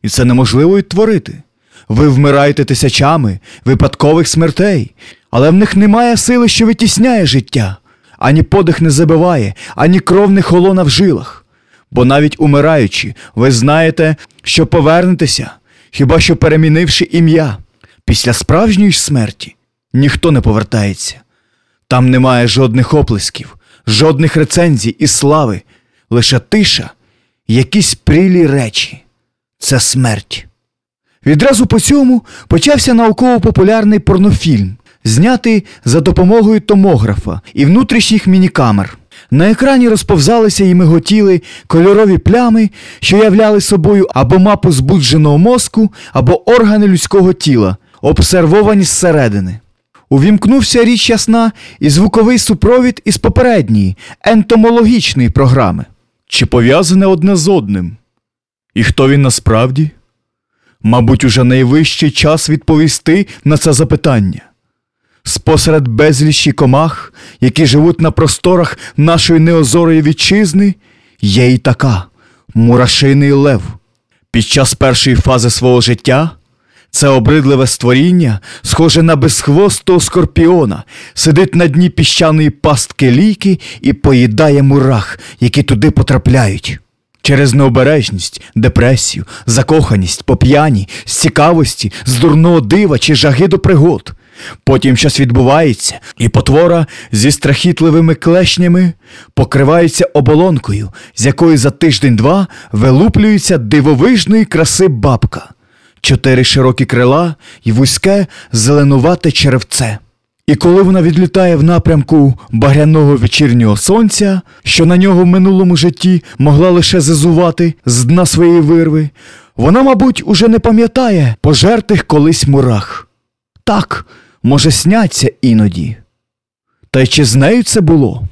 І це неможливо відтворити. Ви вмираєте тисячами випадкових смертей, але в них немає сили, що витісняє життя, ані подих не забиває, ані кров не холона в жилах. Бо навіть умираючи, ви знаєте, що повернетеся, хіба що перемінивши ім'я. Після справжньої смерті ніхто не повертається. Там немає жодних оплесків, жодних рецензій і слави, лише тиша, якісь прілі речі. Це смерть. Відразу по цьому почався науково-популярний порнофільм, знятий за допомогою томографа і внутрішніх мінікамер. На екрані розповзалися і миготіли кольорові плями, що являли собою або мапу збудженого мозку, або органи людського тіла, обсервовані зсередини. Увімкнувся річ ясна і звуковий супровід із попередньої ентомологічної програми. Чи пов'язане одне з одним? І хто він насправді? Мабуть, уже найвищий час відповісти на це запитання. Спосеред безлічі комах, які живуть на просторах нашої неозорої вітчизни, є і така мурашиний лев. Під час першої фази свого життя Це обридливе створіння, схоже на безхвостого скорпіона, сидить на дні піщаної пастки ліки і поїдає мурах, які туди потрапляють. Через необережність, депресію, закоханість, по з цікавості, з дурного дива чи жаги до пригод. Потім щось відбувається, і потвора зі страхітливими клешнями покривається оболонкою, з якої за тиждень-два вилуплюється дивовижної краси бабка, чотири широкі крила і вузьке зеленувате черевце. І коли вона відлітає в напрямку багряного вечірнього сонця, що на нього в минулому житті могла лише зазувати з дна своєї вирви, вона, мабуть, уже не пам'ятає пожертих колись мурах. Так, може, сняться іноді. Та й чи з нею це було?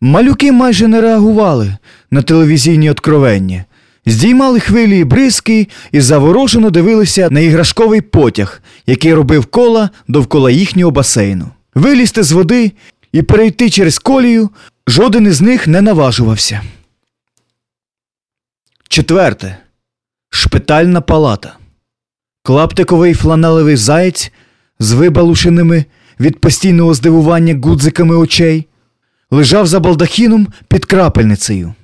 Малюки майже не реагували на телевізійні откровення, здіймали хвилі і бризки і заворожено дивилися на іграшковий потяг, який робив кола довкола їхнього басейну. Вилізти з води і перейти через колію жоден із них не наважувався. Четверте. Шпитальна палата. Клаптиковий фланелевий заєць з вибалушеними від постійного здивування гудзиками очей лежав за балдахіном під крапельницею.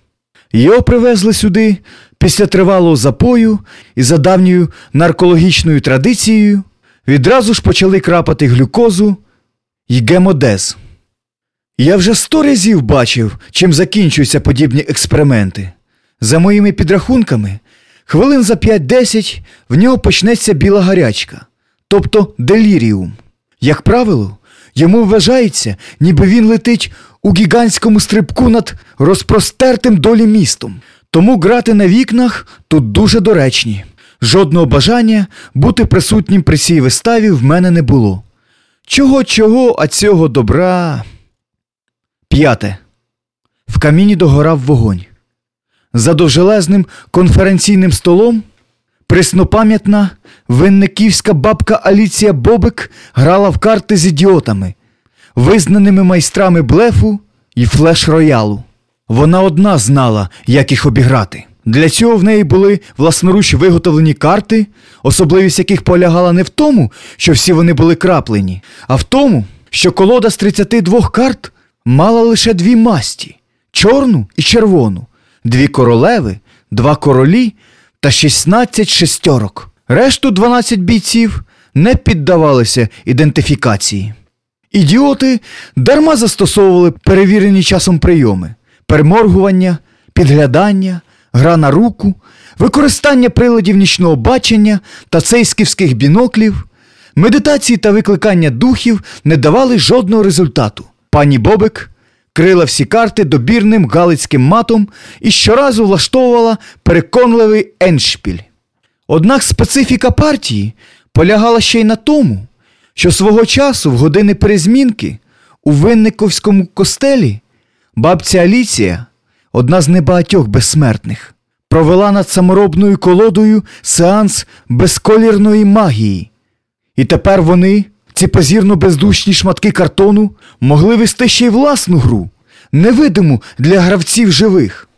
Його привезли сюди після тривалого запою і за давньою наркологічною традицією відразу ж почали крапати глюкозу й гемодез. Я вже сто разів бачив, чим закінчуються подібні експерименти. За моїми підрахунками, хвилин за 5-10 в нього почнеться біла гарячка, тобто деліріум. Як правило, йому вважається, ніби він летить у гігантському стрибку над розпростертим долі містом. Тому грати на вікнах тут дуже доречні. Жодного бажання бути присутнім при цій виставі в мене не було. Чого чого, а цього добра. П'яте. В каміні догорав вогонь. За довжелезним конференційним столом преснопам'ятна винниківська бабка Аліція Бобик грала в карти з ідіотами, визнаними майстрами блефу і флеш-роялу. Вона одна знала, як їх обіграти. Для цього в неї були власноруч виготовлені карти, особливість яких полягала не в тому, що всі вони були краплені, а в тому, що колода з 32 карт мала лише дві масті чорну і червону, дві королеви, два королі та 16 шестерок. Решту 12 бійців не піддавалися ідентифікації. Ідіоти дарма застосовували перевірені часом прийоми: переморгування, підглядання, гра на руку, використання приладів нічного бачення та цейсківських біноклів, медитації та викликання духів не давали жодного результату. Пані Бобик крила всі карти добірним галицьким матом і щоразу влаштовувала переконливий еншпіль. Однак специфіка партії полягала ще й на тому, що свого часу в години перезмінки у Винниковському костелі бабця Аліція, одна з небагатьох безсмертних, провела над саморобною колодою сеанс безколірної магії. І тепер вони, ці позірно бездушні шматки картону, могли вести ще й власну гру, невидиму для гравців живих.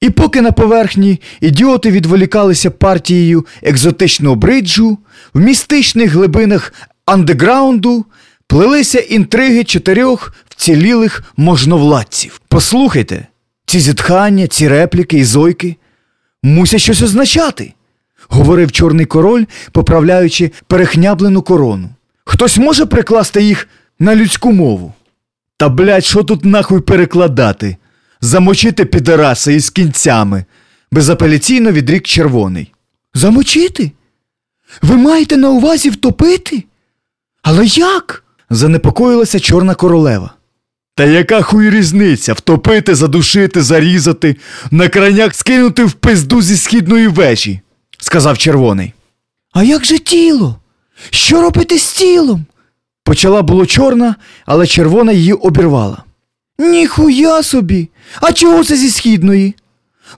І поки на поверхні ідіоти відволікалися партією екзотичного бриджу, в містичних глибинах андеграунду плелися інтриги чотирьох вцілілих можновладців. Послухайте, ці зітхання, ці репліки і зойки мусять щось означати, говорив чорний король, поправляючи перехняблену корону. Хтось може прикласти їх на людську мову? Та блядь, що тут нахуй перекладати? Замочити підараси із кінцями, безапеляційно відрік червоний. Замочити? Ви маєте на увазі втопити? Але як? занепокоїлася чорна королева. Та яка хуй різниця втопити, задушити, зарізати, на крайняк скинути в пизду зі східної вежі, сказав червоний. А як же тіло? Що робити з тілом? Почала було чорна, але червона її обірвала. Ніхуя собі. А чого це зі східної?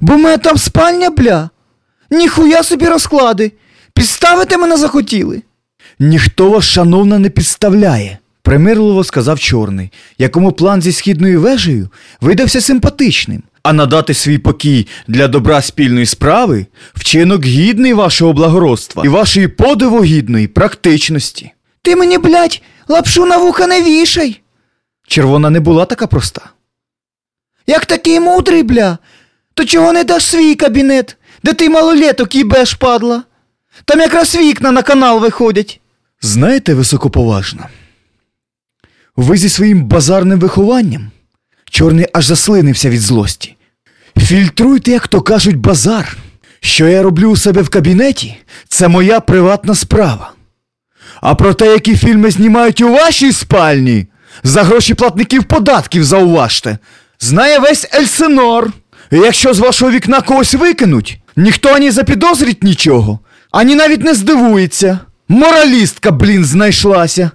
Бо мене там спальня, бля. Ніхуя собі розклади. Підставити мене захотіли. Ніхто вас, шановна, не підставляє, примирливо сказав чорний, якому план зі східною вежею видався симпатичним. а надати свій покій для добра спільної справи вчинок гідний вашого благородства і вашої подивогідної практичності. Ти мені, блядь, лапшу на вуха не вішай. Червона не була така проста. Як такий мудрий, бля, то чого не даш свій кабінет, де ти малолеток їбеш, падла? Там якраз вікна на канал виходять. Знаєте, високоповажно, ви зі своїм базарним вихованням чорний аж заслинився від злості. Фільтруйте, як то кажуть, базар. Що я роблю у себе в кабінеті, це моя приватна справа. А про те, які фільми знімають у вашій спальні, за гроші платників податків зауважте, знає весь Ельсинор. І якщо з вашого вікна когось викинуть, ніхто ані запідозрить нічого, ані навіть не здивується. Моралістка, блін, знайшлася.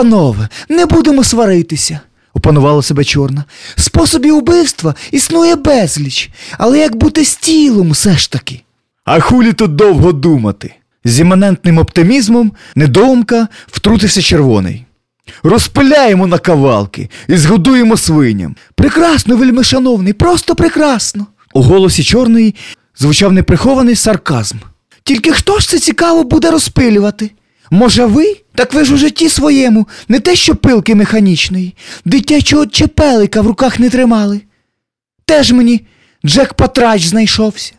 Панове, не будемо сваритися, опанувала себе чорна. Способів убивства існує безліч, але як бути з тілом все ж таки. А хулі тут довго думати. З іманентним оптимізмом недоумка втрутився червоний. Розпиляємо на кавалки і згодуємо свиням. Прекрасно, вельмишановний, просто прекрасно. У голосі чорної звучав неприхований сарказм. Тільки хто ж це цікаво буде розпилювати? Може, ви? Так ви ж у житті своєму, не те, що пилки механічної, дитячого чепелика в руках не тримали. Теж мені Джек Патрач знайшовся.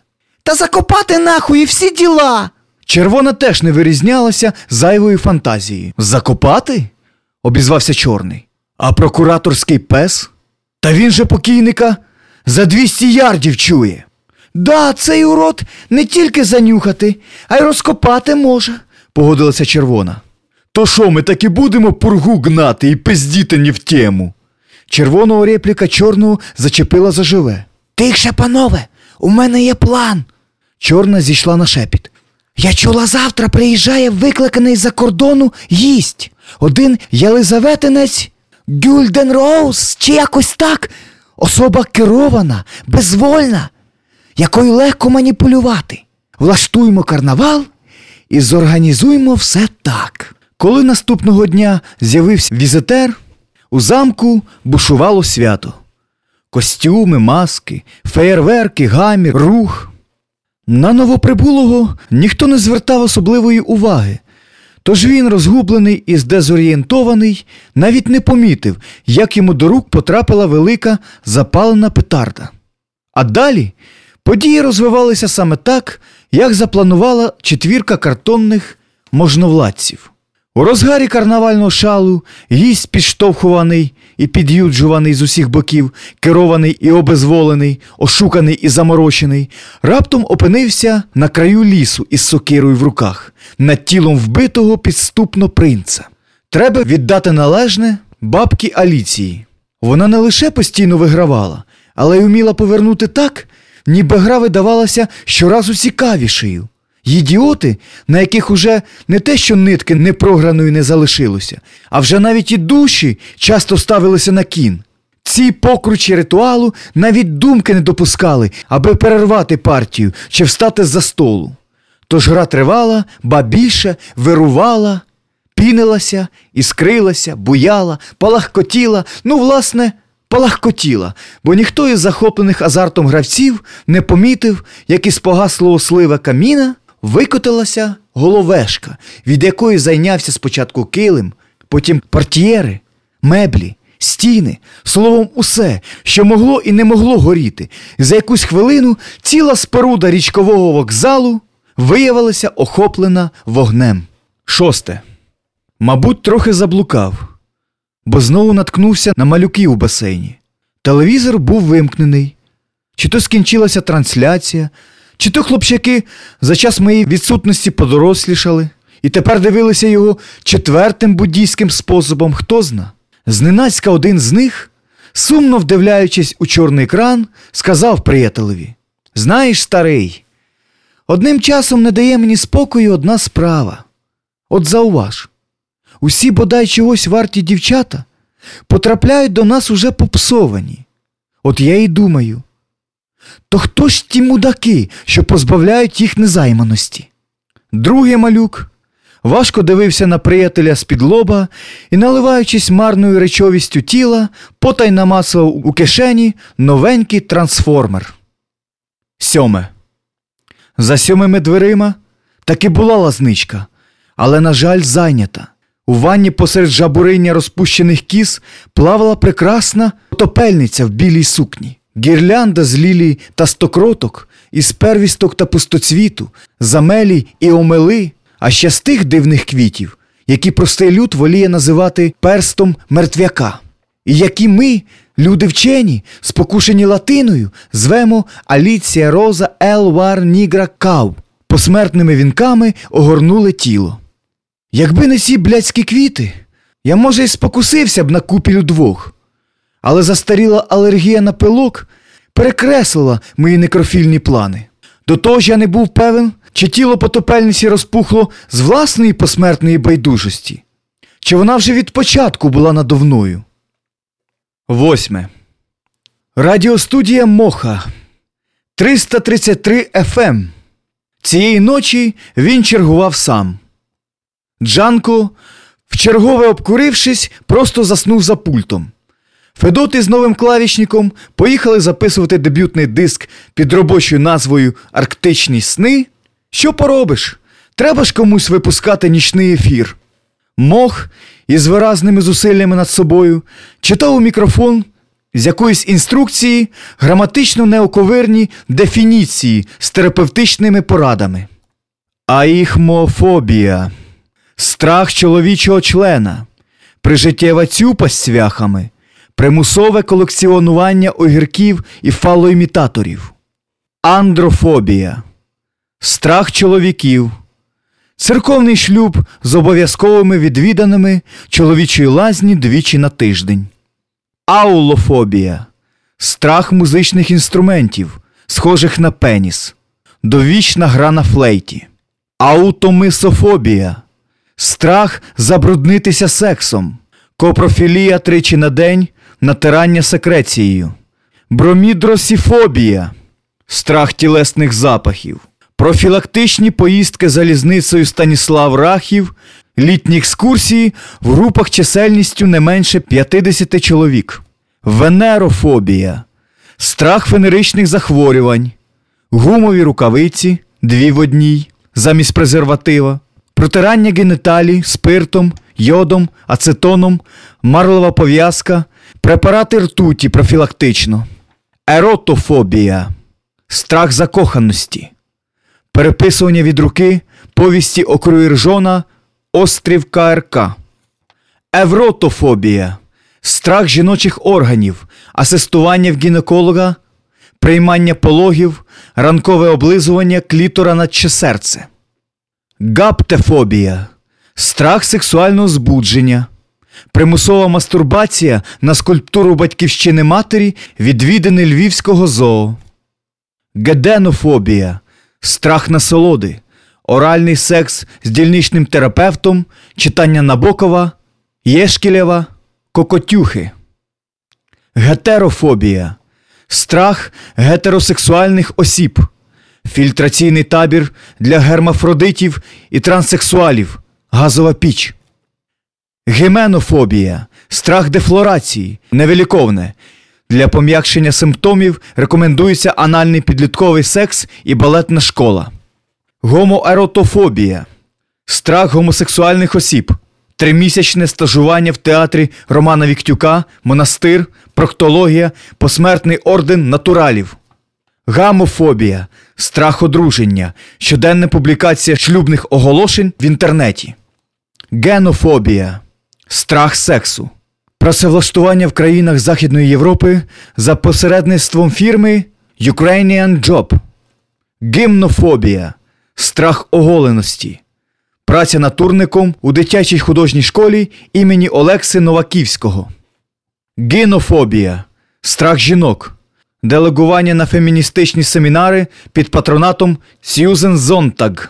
Та закопати нахуй всі діла. Червона теж не вирізнялася зайвою фантазією. Закопати? обізвався чорний. А прокураторський пес? Та він же покійника за 200 ярдів чує. Да, цей урод не тільки занюхати, а й розкопати може, погодилася червона. То що, ми таки будемо пургу гнати і пиздіти ні в тему? Червоного репліка чорного зачепила заживе. Тихше, панове, у мене є план. Чорна зійшла на шепіт. Я чула, завтра приїжджає викликаний за кордону гість. Один єлизаветинець Гюльден Роуз, чи якось так. Особа керована, безвольна, якою легко маніпулювати. Влаштуймо карнавал і зорганізуймо все так. Коли наступного дня з'явився візитер, у замку бушувало свято. Костюми, маски, феєрверки, гамір, рух. На новоприбулого ніхто не звертав особливої уваги, тож він, розгублений і здезорієнтований, навіть не помітив, як йому до рук потрапила велика запалена петарда. А далі події розвивалися саме так, як запланувала четвірка картонних можновладців. У розгарі карнавального шалу гість підштовхуваний і під'юджуваний з усіх боків, керований і обезволений, ошуканий і заморочений, раптом опинився на краю лісу із сокирою в руках, над тілом вбитого підступно принца. Треба віддати належне бабці Аліції. Вона не лише постійно вигравала, але й уміла повернути так, ніби гра видавалася щоразу цікавішою. Ідіоти, на яких уже не те, що нитки непрограної не залишилося, а вже навіть і душі часто ставилися на кін. Ці покручі ритуалу навіть думки не допускали, аби перервати партію чи встати з-за столу. Тож гра тривала, ба більше вирувала, пінилася, іскрилася, буяла, палахкотіла, ну, власне, палахкотіла, бо ніхто із захоплених азартом гравців не помітив, як із погаслого слива каміна викотилася головешка, від якої зайнявся спочатку килим, потім портьєри, меблі, стіни, словом, усе, що могло і не могло горіти. За якусь хвилину ціла споруда річкового вокзалу виявилася охоплена вогнем. Шосте. Мабуть, трохи заблукав, бо знову наткнувся на малюків у басейні. Телевізор був вимкнений. Чи то скінчилася трансляція, чи то хлопчаки за час моєї відсутності подорослішали і тепер дивилися його четвертим буддійським способом, хто зна. Зненацька один з них, сумно вдивляючись у чорний кран, сказав приятелеві: Знаєш, старий, одним часом не дає мені спокою одна справа. От зауваж, усі бодай чогось варті дівчата потрапляють до нас уже попсовані. От я і думаю. То хто ж ті мудаки, що позбавляють їх незайманості? Другий малюк Важко дивився на приятеля з-під лоба і, наливаючись марною речовістю тіла, потай намацав у кишені новенький трансформер. Сьоме. За сьомими дверима таки була лазничка, але, на жаль, зайнята. У ванні посеред жабуриння розпущених кіз плавала прекрасна топельниця в білій сукні. Гірлянда з лілій та стокроток, із первісток та пустоцвіту, замелі і омели, а ще з тих дивних квітів, які простий люд воліє називати перстом мертвяка, і які ми, люди вчені, спокушені латиною, звемо Аліція Роза Ел Вар Нігра Кау, посмертними вінками огорнули тіло. Якби не ці блядські квіти, я, може, й спокусився б на купілю двох. Але застаріла алергія на пилок перекреслила мої некрофільні плани. До того ж я не був певен, чи тіло потопельниці розпухло з власної посмертної байдужості, чи вона вже від початку була надовною. Восьме. Радіостудія Моха 333 FM. Цієї ночі він чергував сам. Джанко, вчергове обкурившись, просто заснув за пультом. Федот із новим клавішником поїхали записувати дебютний диск під робочою назвою Арктичні сни. Що поробиш? Треба ж комусь випускати нічний ефір. Мох із виразними зусиллями над собою читав у мікрофон з якоїсь інструкції граматично неоковирні дефініції з терапевтичними порадами. Аїхмофобія страх чоловічого члена, прижиттєва цюпа з цвяхами, примусове колекціонування огірків і фалоімітаторів, андрофобія, страх чоловіків, церковний шлюб з обов'язковими відвіданими чоловічої лазні двічі на тиждень, аулофобія, страх музичних інструментів, схожих на пеніс, довічна гра на флейті, аутомисофобія, страх забруднитися сексом, копрофілія тричі на день, натирання секрецією, бромідросіфобія, страх тілесних запахів, профілактичні поїздки залізницею Станіслав Рахів, літні екскурсії в групах чисельністю не менше 50 чоловік, венерофобія, страх венеричних захворювань, гумові рукавиці, дві в одній, замість презерватива, протирання геніталій спиртом, йодом, ацетоном, марлова пов'язка, препарати ртуті профілактично, еротофобія, страх закоханості, переписування від руки повісті Окруїржона Острів КРК, евротофобія, страх жіночих органів, асистування в гінеколога, приймання пологів, ранкове облизування клітора наче серце. Гаптефобія. Страх сексуального збудження, примусова мастурбація на скульптуру батьківщини матері відвідини Львівського зоо, геденофобія страх насолоди, оральний секс з дільничним терапевтом, читання Набокова, Єшкілєва, Кокотюхи, гетерофобія страх гетеросексуальних осіб, фільтраційний табір для гермафродитів і транссексуалів, газова піч, геменофобія, страх дефлорації, невиліковне. Для пом'якшення симптомів рекомендується анальний підлітковий секс і балетна школа. Гомоеротофобія, страх гомосексуальних осіб, тримісячне стажування в театрі Романа Віктюка, монастир, проктологія, посмертний орден натуралів. Гамофобія, страх одруження, щоденна публікація шлюбних оголошень в інтернеті. Генофобія, страх сексу. Працевлаштування в країнах Західної Європи за посередництвом фірми Ukrainian Job. Гімнофобія, страх оголеності. Праця натурником у дитячій художній школі імені Олекси Новаківського. Гінофобія, страх жінок. Делегування на феміністичні семінари під патронатом Сьюзен Зонтаг.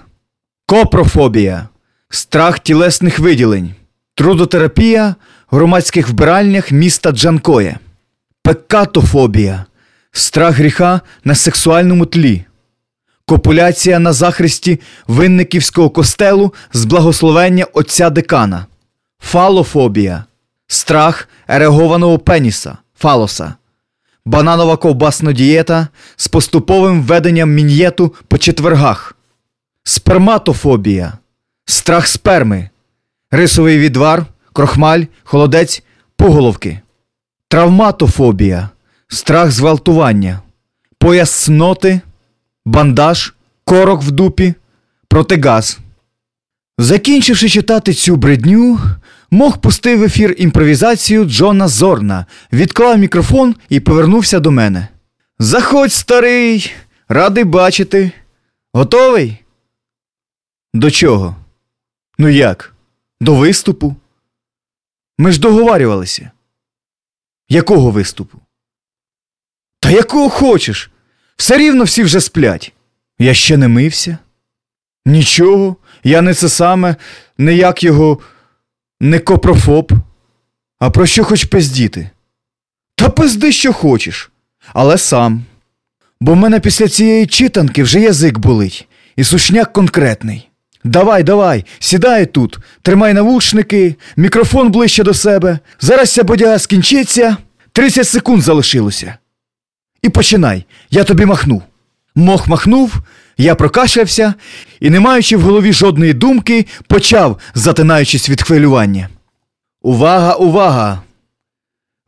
Копрофобія, страх тілесних виділень. Трудотерапія в громадських вбиральнях міста Джанкоє. Пекатофобія, страх гріха на сексуальному тлі. Копуляція на захисті Винниківського костелу з благословення отця декана. Фалофобія. Страх ерегованого пеніса. Фалоса. Бананова ковбасна дієта з поступовим введенням мін'єту по четвергах. Сперматофобія. Страх сперми. Рисовий відвар, крохмаль, холодець, пуголовки. Травматофобія. Страх зґвалтування. Пояс сноти, бандаж, корок в дупі, протигаз. Закінчивши читати цю бредню, Мох пустив в ефір імпровізацію Джона Зорна, відклав мікрофон і повернувся до мене. Заходь, старий, радий бачити. Готовий? До чого? Ну як? До виступу? Ми ж договарювалися. Якого виступу? Та якого хочеш? Все рівно всі вже сплять. Я ще не мився. Нічого, я не це саме, не як його, не копрофоб. А про що хоч пиздіти? Та пизди, що хочеш, але сам. Бо в мене після цієї читанки вже язик болить, і сушняк конкретний. Давай, давай, сідай тут, тримай навушники, мікрофон ближче до себе. Зараз ця бодяга скінчиться, 30 секунд залишилося. І починай, я тобі махну. Мох махнув, я прокашлявся і, не маючи в голові жодної думки, почав, затинаючись від хвилювання. Увага, увага!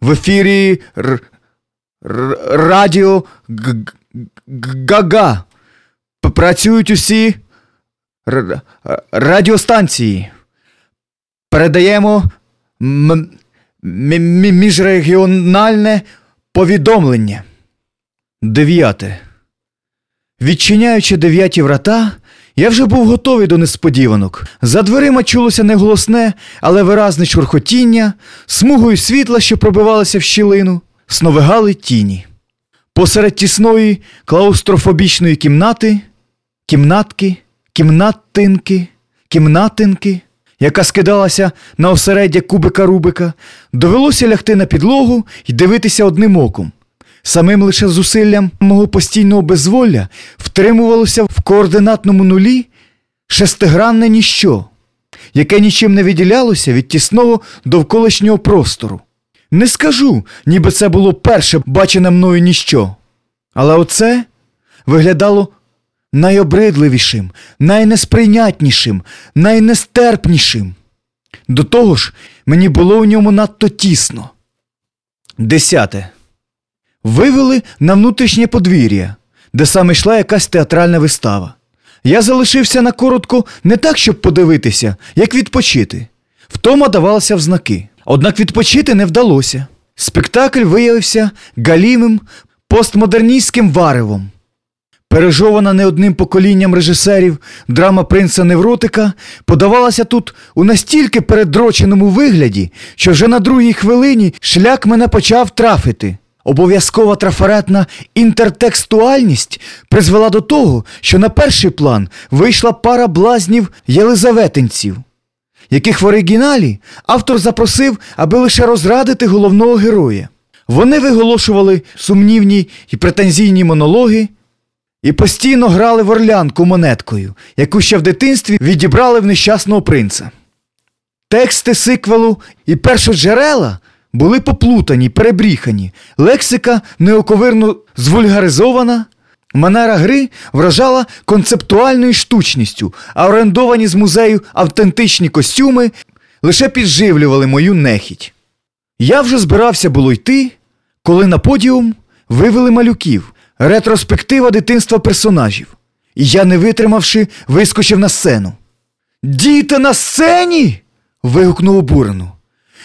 В ефірі р... р... радіо Г- Г- Гага. Працюють усі р... радіостанції. Передаємо міжрегіональне повідомлення. Дев'яте. Відчиняючи дев'яті врата, я вже був готовий до несподіванок. За дверима чулося неголосне, але виразне чурхотіння, смугою світла, що пробивалося в щілину, сновигали тіні. Посеред тісної клаустрофобічної кімнати, кімнатки, кімнатинки, кімнатинки, яка скидалася на осереддя кубика Рубика, довелося лягти на підлогу і дивитися одним оком. Самим лише зусиллям мого постійного безволля втримувалося в координатному нулі шестигранне ніщо, яке нічим не відділялося від тісного довколишнього простору. Не скажу, ніби це було перше бачене мною ніщо. Але оце виглядало найобридливішим, найнесприйнятнішим, найнестерпнішим. До того ж, мені було у ньому надто тісно. Десяте. Вивели на внутрішнє подвір'я, де саме йшла якась театральна вистава. Я залишився на коротко не так, щоб подивитися, як відпочити. Втома давалася в знаки. Однак відпочити не вдалося. Спектакль виявився галімим постмодерністським варевом. Пережована не одним поколінням режисерів, драма принца Невротика подавалася тут у настільки передроченому вигляді, що вже на другій хвилині шлях мене почав трафити. Обов'язкова трафаретна інтертекстуальність призвела до того, що на перший план вийшла пара блазнів єлизаветинців, яких в оригіналі автор запросив, аби лише розрадити головного героя. Вони виголошували сумнівні і претензійні монологи і постійно грали в орлянку монеткою, яку ще в дитинстві відібрали в нещасного принца. Тексти сиквелу і першоджерела були поплутані, перебріхані, лексика неоковирно звульгаризована, манера гри вражала концептуальною штучністю, а орендовані з музею автентичні костюми лише підживлювали мою нехіть. Я вже збирався було йти, коли на подіум вивели малюків, ретроспектива дитинства персонажів. І я, не витримавши, вискочив на сцену. Діти на сцені. вигукнув обурено.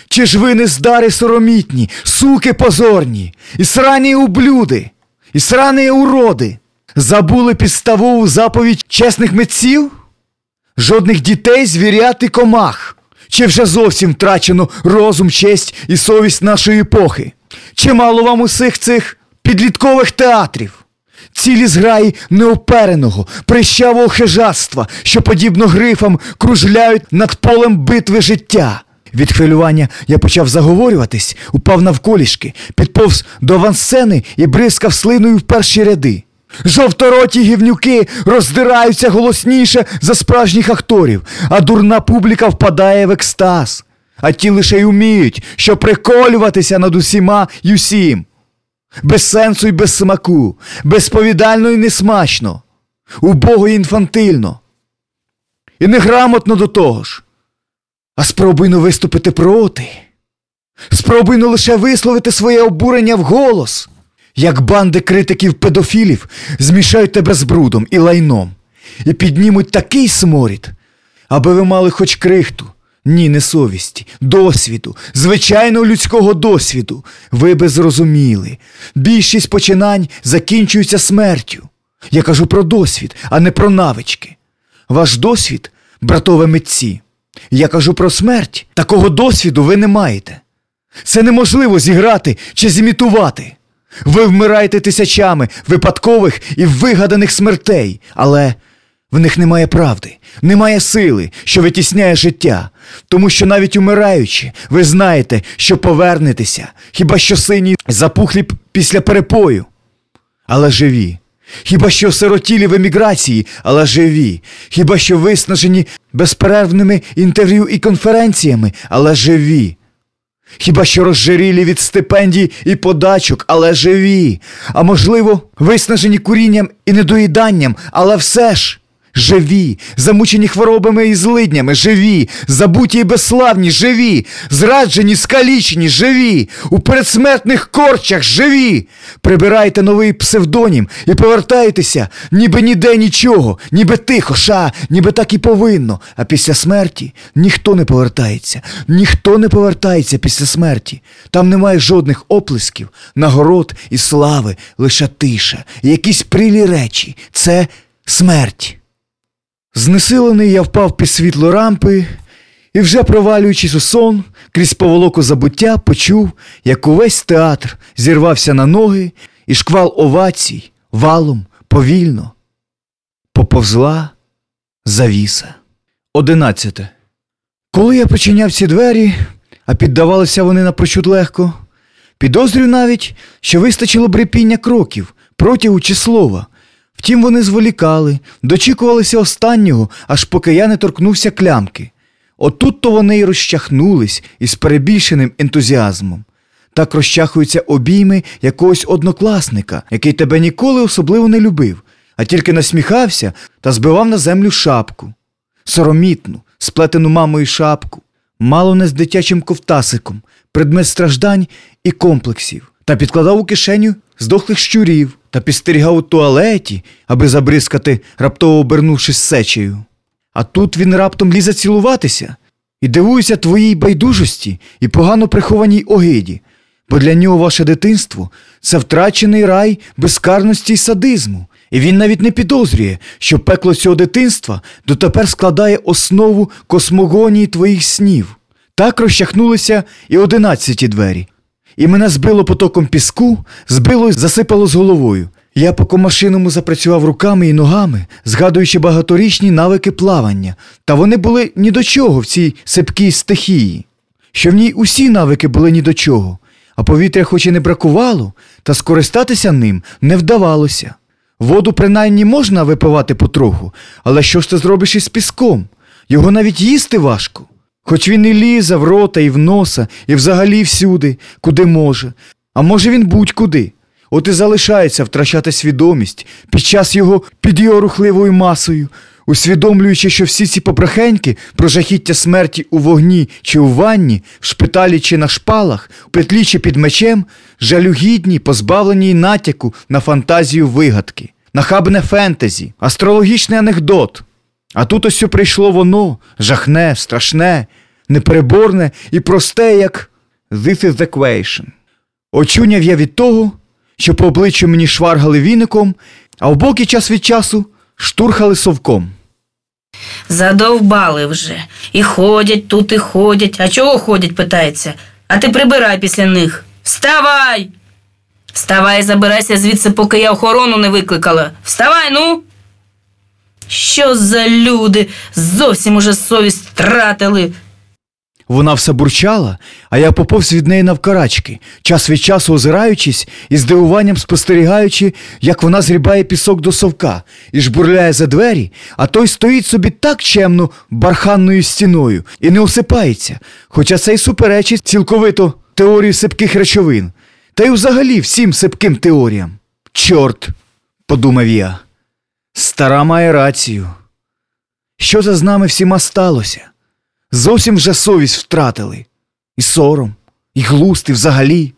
Чи ж ви не здари соромітні, суки позорні, і срані ублюди, і срані уроди, забули підставову заповідь чесних митців? Жодних дітей, звірят і комах. Чи вже зовсім втрачено розум, честь і совість нашої епохи? Чимало вам усіх цих підліткових театрів? Цілі зграї неопереного, прищавого хижатства, що подібно грифам кружляють над полем битви життя. Від хвилювання я почав заговорюватись, упав навколішки, підповз до авансцени і бризкав слиною в перші ряди. Жовтороті гівнюки роздираються голосніше за справжніх акторів, а дурна публіка впадає в екстаз. А ті лише й уміють, що приколюватися над усіма й усім. Без сенсу й без смаку, безповідально і несмачно, убого й інфантильно. І неграмотно до того ж. А спробуй но виступити проти. Спробуй но лише висловити своє обурення вголос, як банди критиків педофілів змішають тебе з брудом і лайном, і піднімуть такий сморід, аби ви мали хоч крихту, ні, не совісті, досвіду, звичайного людського досвіду, ви би зрозуміли. Більшість починань закінчуються смертю. Я кажу про досвід, а не про навички. Ваш досвід, братове митці. Я кажу про смерть. Такого досвіду ви не маєте. Це неможливо зіграти чи зімітувати. Ви вмираєте тисячами випадкових і вигаданих смертей, але в них немає правди, немає сили, що витісняє життя, тому що навіть умираючи, ви знаєте, що повернетеся, хіба що сині запухлі після перепою, але живі. Хіба що сиротілі в еміграції, але живі. Хіба що виснажені безперервними інтерв'ю і конференціями, але живі. Хіба що розжирілі від стипендій і подачок, але живі. А можливо, виснажені курінням і недоїданням, але все ж живі, замучені хворобами і злиднями, живі, забуті і безславні, живі, зраджені, скалічені, живі, у передсмертних корчах живі. Прибирайте новий псевдонім і повертаєтеся, ніби ніде нічого, ніби тихо, ша, ніби так і повинно. А після смерті ніхто не повертається, ніхто не повертається після смерті. Там немає жодних оплесків, нагород і слави, лише тиша, якісь прилі речі. Це смерть. Знесилений я впав під світло рампи і, вже провалюючись у сон, крізь поволоку забуття, почув, як увесь театр зірвався на ноги, і шквал овацій валом повільно поповзла завіса. Одинадцяте. Коли я причиняв ці двері, а піддавалися вони напрочуд легко, підозрюю навіть, що вистачило б репіння кроків, протягу чи слова. Втім, вони зволікали, дочікувалися останнього, аж поки я не торкнувся клямки. Отут то вони й розчахнулись із перебільшеним ентузіазмом. Так розчахуються обійми якогось однокласника, який тебе ніколи особливо не любив, а тільки насміхався та збивав на землю шапку. Соромітну, сплетену мамою шапку, мало не з дитячим ковтасиком, предмет страждань і комплексів, та підкладав у кишеню здохлих щурів та підстерігав у туалеті, аби забризкати, раптово обернувшись сечею. А тут він раптом лізе цілуватися і дивується твоїй байдужості і погано прихованій огиді, бо для нього ваше дитинство це втрачений рай безкарності й садизму, і він навіть не підозрює, що пекло цього дитинства дотепер складає основу космогонії твоїх снів. Так розчахнулися і одинадцяті двері. І мене збило потоком піску, збило й засипало з головою. Я по комашиному запрацював руками і ногами, згадуючи багаторічні навики плавання, та вони були ні до чого в цій сипкій стихії, що в ній усі навики були ні до чого, а повітря хоч і не бракувало, та скористатися ним не вдавалося. Воду принаймні можна випивати потроху, але що ж ти зробиш із піском? Його навіть їсти важко. Хоч він і лізе в рота, і в носа, і взагалі всюди, куди може. А може він будь-куди. От і залишається втрачати свідомість під час його під його рухливою масою, усвідомлюючи, що всі ці попрахеньки про жахіття смерті у вогні чи у ванні, в шпиталі чи на шпалах, у петлі чи під мечем, жалюгідні, позбавлені натяку на фантазію вигадки, нахабне фентезі, астрологічний анекдот. А тут ось прийшло воно, жахне, страшне, непереборне і просте, як This is the question. Очуняв я від того, що по обличчю мені шваргали віником, а в боки час від часу штурхали совком. Задовбали вже. І ходять тут, і ходять. А чого ходять, питається. А ти прибирай після них. Вставай! Вставай, забирайся звідси, поки я охорону не викликала. Вставай, ну. Що за люди? Зовсім уже совість втратили. Вона все бурчала, а я поповз від неї навкарачки, час від часу озираючись і здивуванням спостерігаючи, як вона зрібає пісок до совка і жбурляє за двері, а той стоїть собі так чемно барханною стіною і не осипається, хоча це й суперечить цілковито теорії сипких речовин, та й взагалі всім сипким теоріям. Чорт, подумав я. Стара має рацію. Що це з нами всіма сталося? Зовсім вже совість втратили. І сором, і глуст, і взагалі.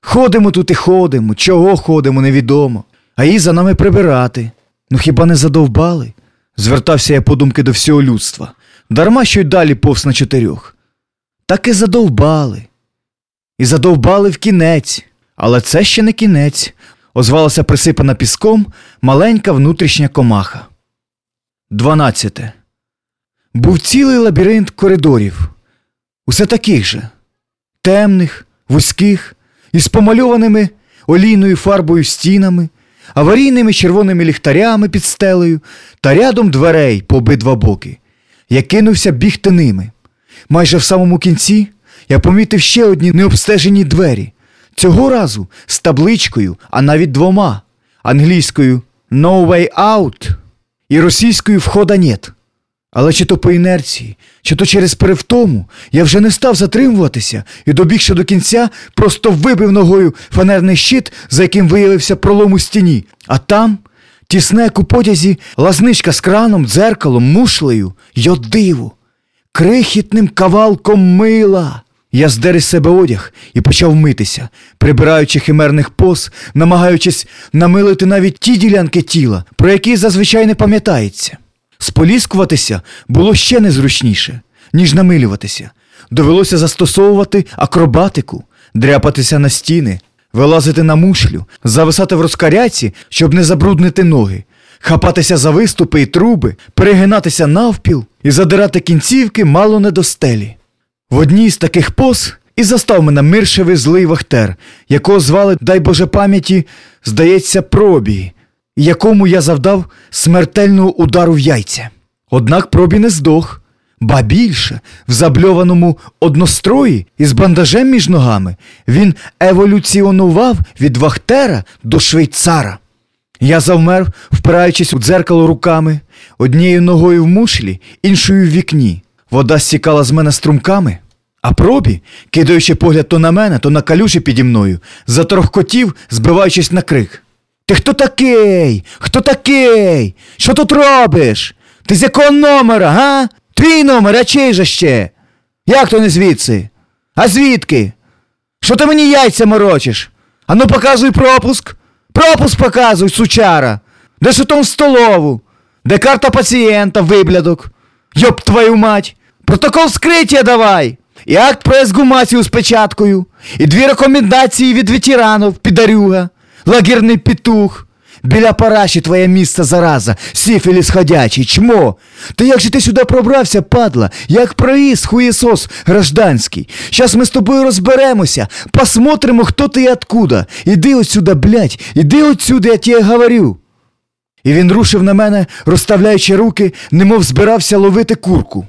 Ходимо тут і ходимо, чого ходимо, невідомо, а їй за нами прибирати. Ну хіба не задовбали? Звертався я подумки до всього людства. Дарма що й далі повз на чотирьох. Так і задовбали. І задовбали в кінець. Але це ще не кінець, озвалася присипана піском маленька внутрішня комаха. Дванадцяте. Був цілий лабіринт коридорів, усе таких же, темних, вузьких, із помальованими олійною фарбою стінами, аварійними червоними ліхтарями під стелею та рядом дверей по обидва боки. Я кинувся бігти ними. Майже в самому кінці я помітив ще одні необстежені двері. Цього разу з табличкою, а навіть двома англійською «No way out» і російською «Входа нет». Але чи то по інерції, чи то через перевтому, я вже не став затримуватися і, добігши до кінця, просто вибив ногою фанерний щит, за яким виявився пролом у стіні, а там тісне як у потязі лазничка з краном, дзеркалом, мушлею й диву, крихітним кавалком мила. Я здер із себе одяг і почав митися, прибираючи химерних поз, намагаючись намилити навіть ті ділянки тіла, про які зазвичай не пам'ятається. Споліскуватися було ще незручніше, ніж намилюватися. Довелося застосовувати акробатику, дряпатися на стіни, вилазити на мушлю, зависати в розкаряці, щоб не забруднити ноги, хапатися за виступи і труби, перегинатися навпіл і задирати кінцівки мало не до стелі. В одній з таких поз і застав мене миршевий злий вахтер, якого звали, дай Боже пам'яті, здається, пробі, і якому я завдав смертельного удару в яйця. Однак пробі не здох, ба більше, в забльованому однострої із бандажем між ногами він еволюціонував від вахтера до швейцара. Я завмер, впираючись у дзеркало руками, однією ногою в мушлі, іншою в вікні. Вода стікала з мене струмками, а пробі, кидаючи погляд то на мене, то на калюжі піді мною, заторохкотів, збиваючись на крик. Ти хто такий? Хто такий? Що тут робиш? Ти з якого номера, га? Твій номер, а чий же ще? Як то не звідси? А звідки? Що ти мені яйця морочиш? Ану показуй пропуск. Пропуск показуй, сучара. Де шутом в столову? Де карта пацієнта, виблядок? Йоп твою мать! Протокол вскриття давай! І акт про езгумацію з печаткою, і дві рекомендації від ветеранів, підарюга, лагерний петух. Біля параші твоє місце зараза, сіфіліс ходячий, чмо. Та як же ти сюди пробрався, падла? Як проїзд, хуєсос гражданський. Щас ми з тобою розберемося, посмотримо, хто ти і откуда. Іди отсюда, блядь, іди отсюда, я тебе говорю. І він рушив на мене, розставляючи руки, немов збирався ловити курку.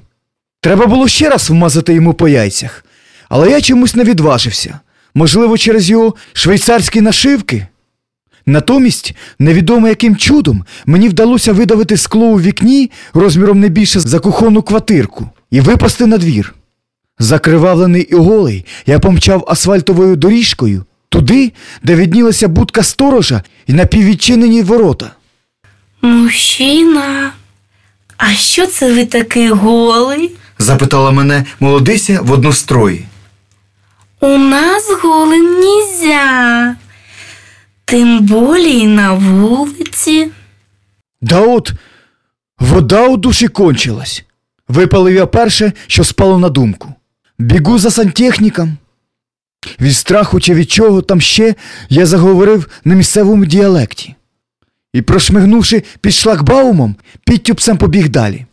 Треба було ще раз вмазати йому по яйцях, але я чомусь не відважився. Можливо, через його швейцарські нашивки. Натомість, невідомо яким чудом, мені вдалося видавити скло у вікні розміром не більше за кухонну квартирку і випасти на двір. Закривавлений і голий, я помчав асфальтовою доріжкою туди, де віднілася будка сторожа і напіввідчинені ворота. Мужчина, а що це ви такий голий? запитала мене молодиця в однострої. У нас голим нельзя. Тим более на вулиці. Да от вода у душі кончилась. Випалив я перше, що спало на думку. Бігу за сантехніком. Від страху чи від чого там ще я заговорив на місцевому діалекті. І, прошмигнувши під шлагбаумом, підтюпцем побіг далі.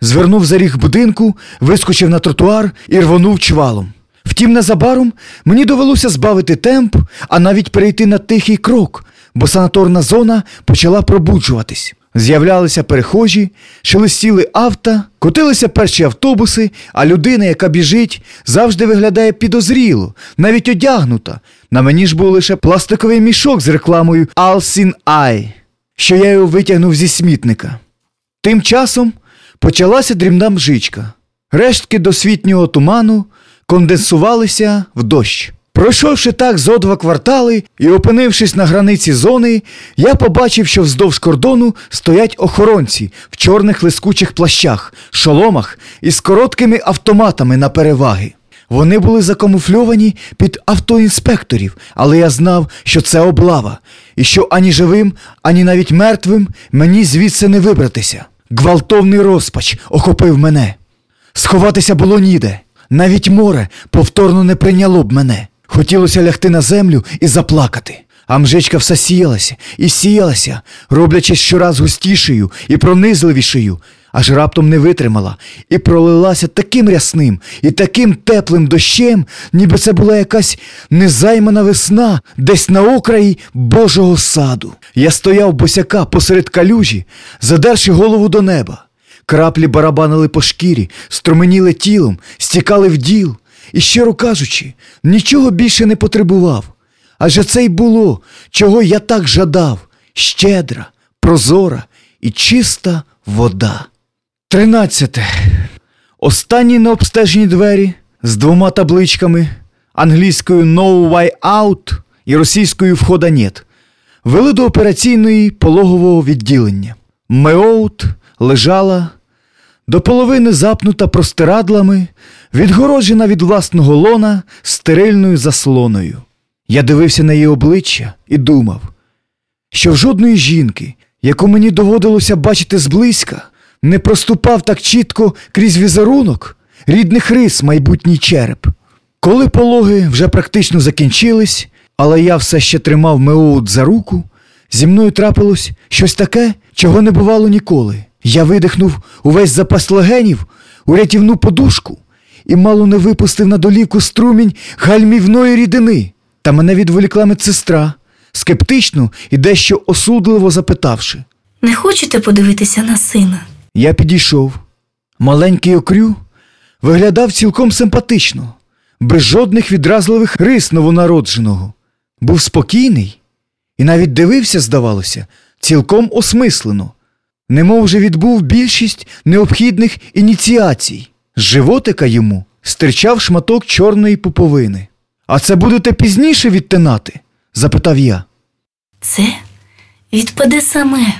Звернув за ріг будинку, вискочив на тротуар і рвонув чвалом. Втім, незабаром мені довелося збавити темп, а навіть перейти на тихий крок, бо санаторна зона почала пробуджуватись. З'являлися перехожі, шелестіли авто, котилися перші автобуси, а людина, яка біжить, завжди виглядає підозріло, навіть одягнута. На мені ж був лише пластиковий мішок з рекламою Alcin Eye, що я його витягнув зі смітника. Тим часом почалася дрібна мжичка. Рештки досвітнього туману конденсувалися в дощ. Пройшовши так зо два квартали і опинившись на границі зони, я побачив, що вздовж кордону стоять охоронці в чорних лискучих плащах, шоломах і з короткими автоматами на переваги. Вони були закамуфльовані під автоінспекторів, але я знав, що це облава, і що ані живим, ані навіть мертвим мені звідси не вибратися. Гвалтовний розпач охопив мене. Сховатися було ніде. Навіть море повторно не прийняло б мене. Хотілося лягти на землю і заплакати. А мжичка все сіялася і сіялася, роблячись щораз густішою і пронизливішою, аж раптом не витримала і пролилася таким рясним і таким теплим дощем, ніби це була якась незаймана весна десь на окраї Божого саду. Я стояв босяка посеред калюжі, задерши голову до неба. Краплі барабанили по шкірі, струменіли тілом, стікали в діл. І, щиро кажучи, нічого більше не потребував. Адже це й було, чого я так жадав щедра, прозора і чиста вода. Тринадцяте. Останні необстежені двері з двома табличками англійською No Way Out і російською Входа нет вели до операційної пологового відділення. Меоут лежала до половини запнута простирадлами, відгороджена від власного лона стерильною заслоною. Я дивився на її обличчя і думав, що в жодної жінки, яку мені доводилося бачити зблизька, не проступав так чітко крізь візерунок рідних рис майбутній череп. Коли пологи вже практично закінчились, але я все ще тримав Меоут за руку, зі мною трапилось щось таке, чого не бувало ніколи. Я видихнув увесь запас легенів у рятівну подушку і мало не випустив на долівку струмінь гальмівної рідини. Та мене відволікла медсестра, скептично і дещо осудливо запитавши. Не хочете подивитися на сина? Я підійшов. Маленький окрю виглядав цілком симпатично, без жодних відразливих рис новонародженого. Був спокійний і навіть дивився, здавалося, цілком осмислено, немов вже відбув більшість необхідних ініціацій. З животика йому стирчав шматок чорної пуповини. А це будете пізніше відтинати? запитав я. Це відпаде саме,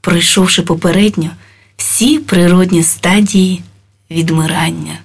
пройшовши попередньо всі природні стадії відмирання.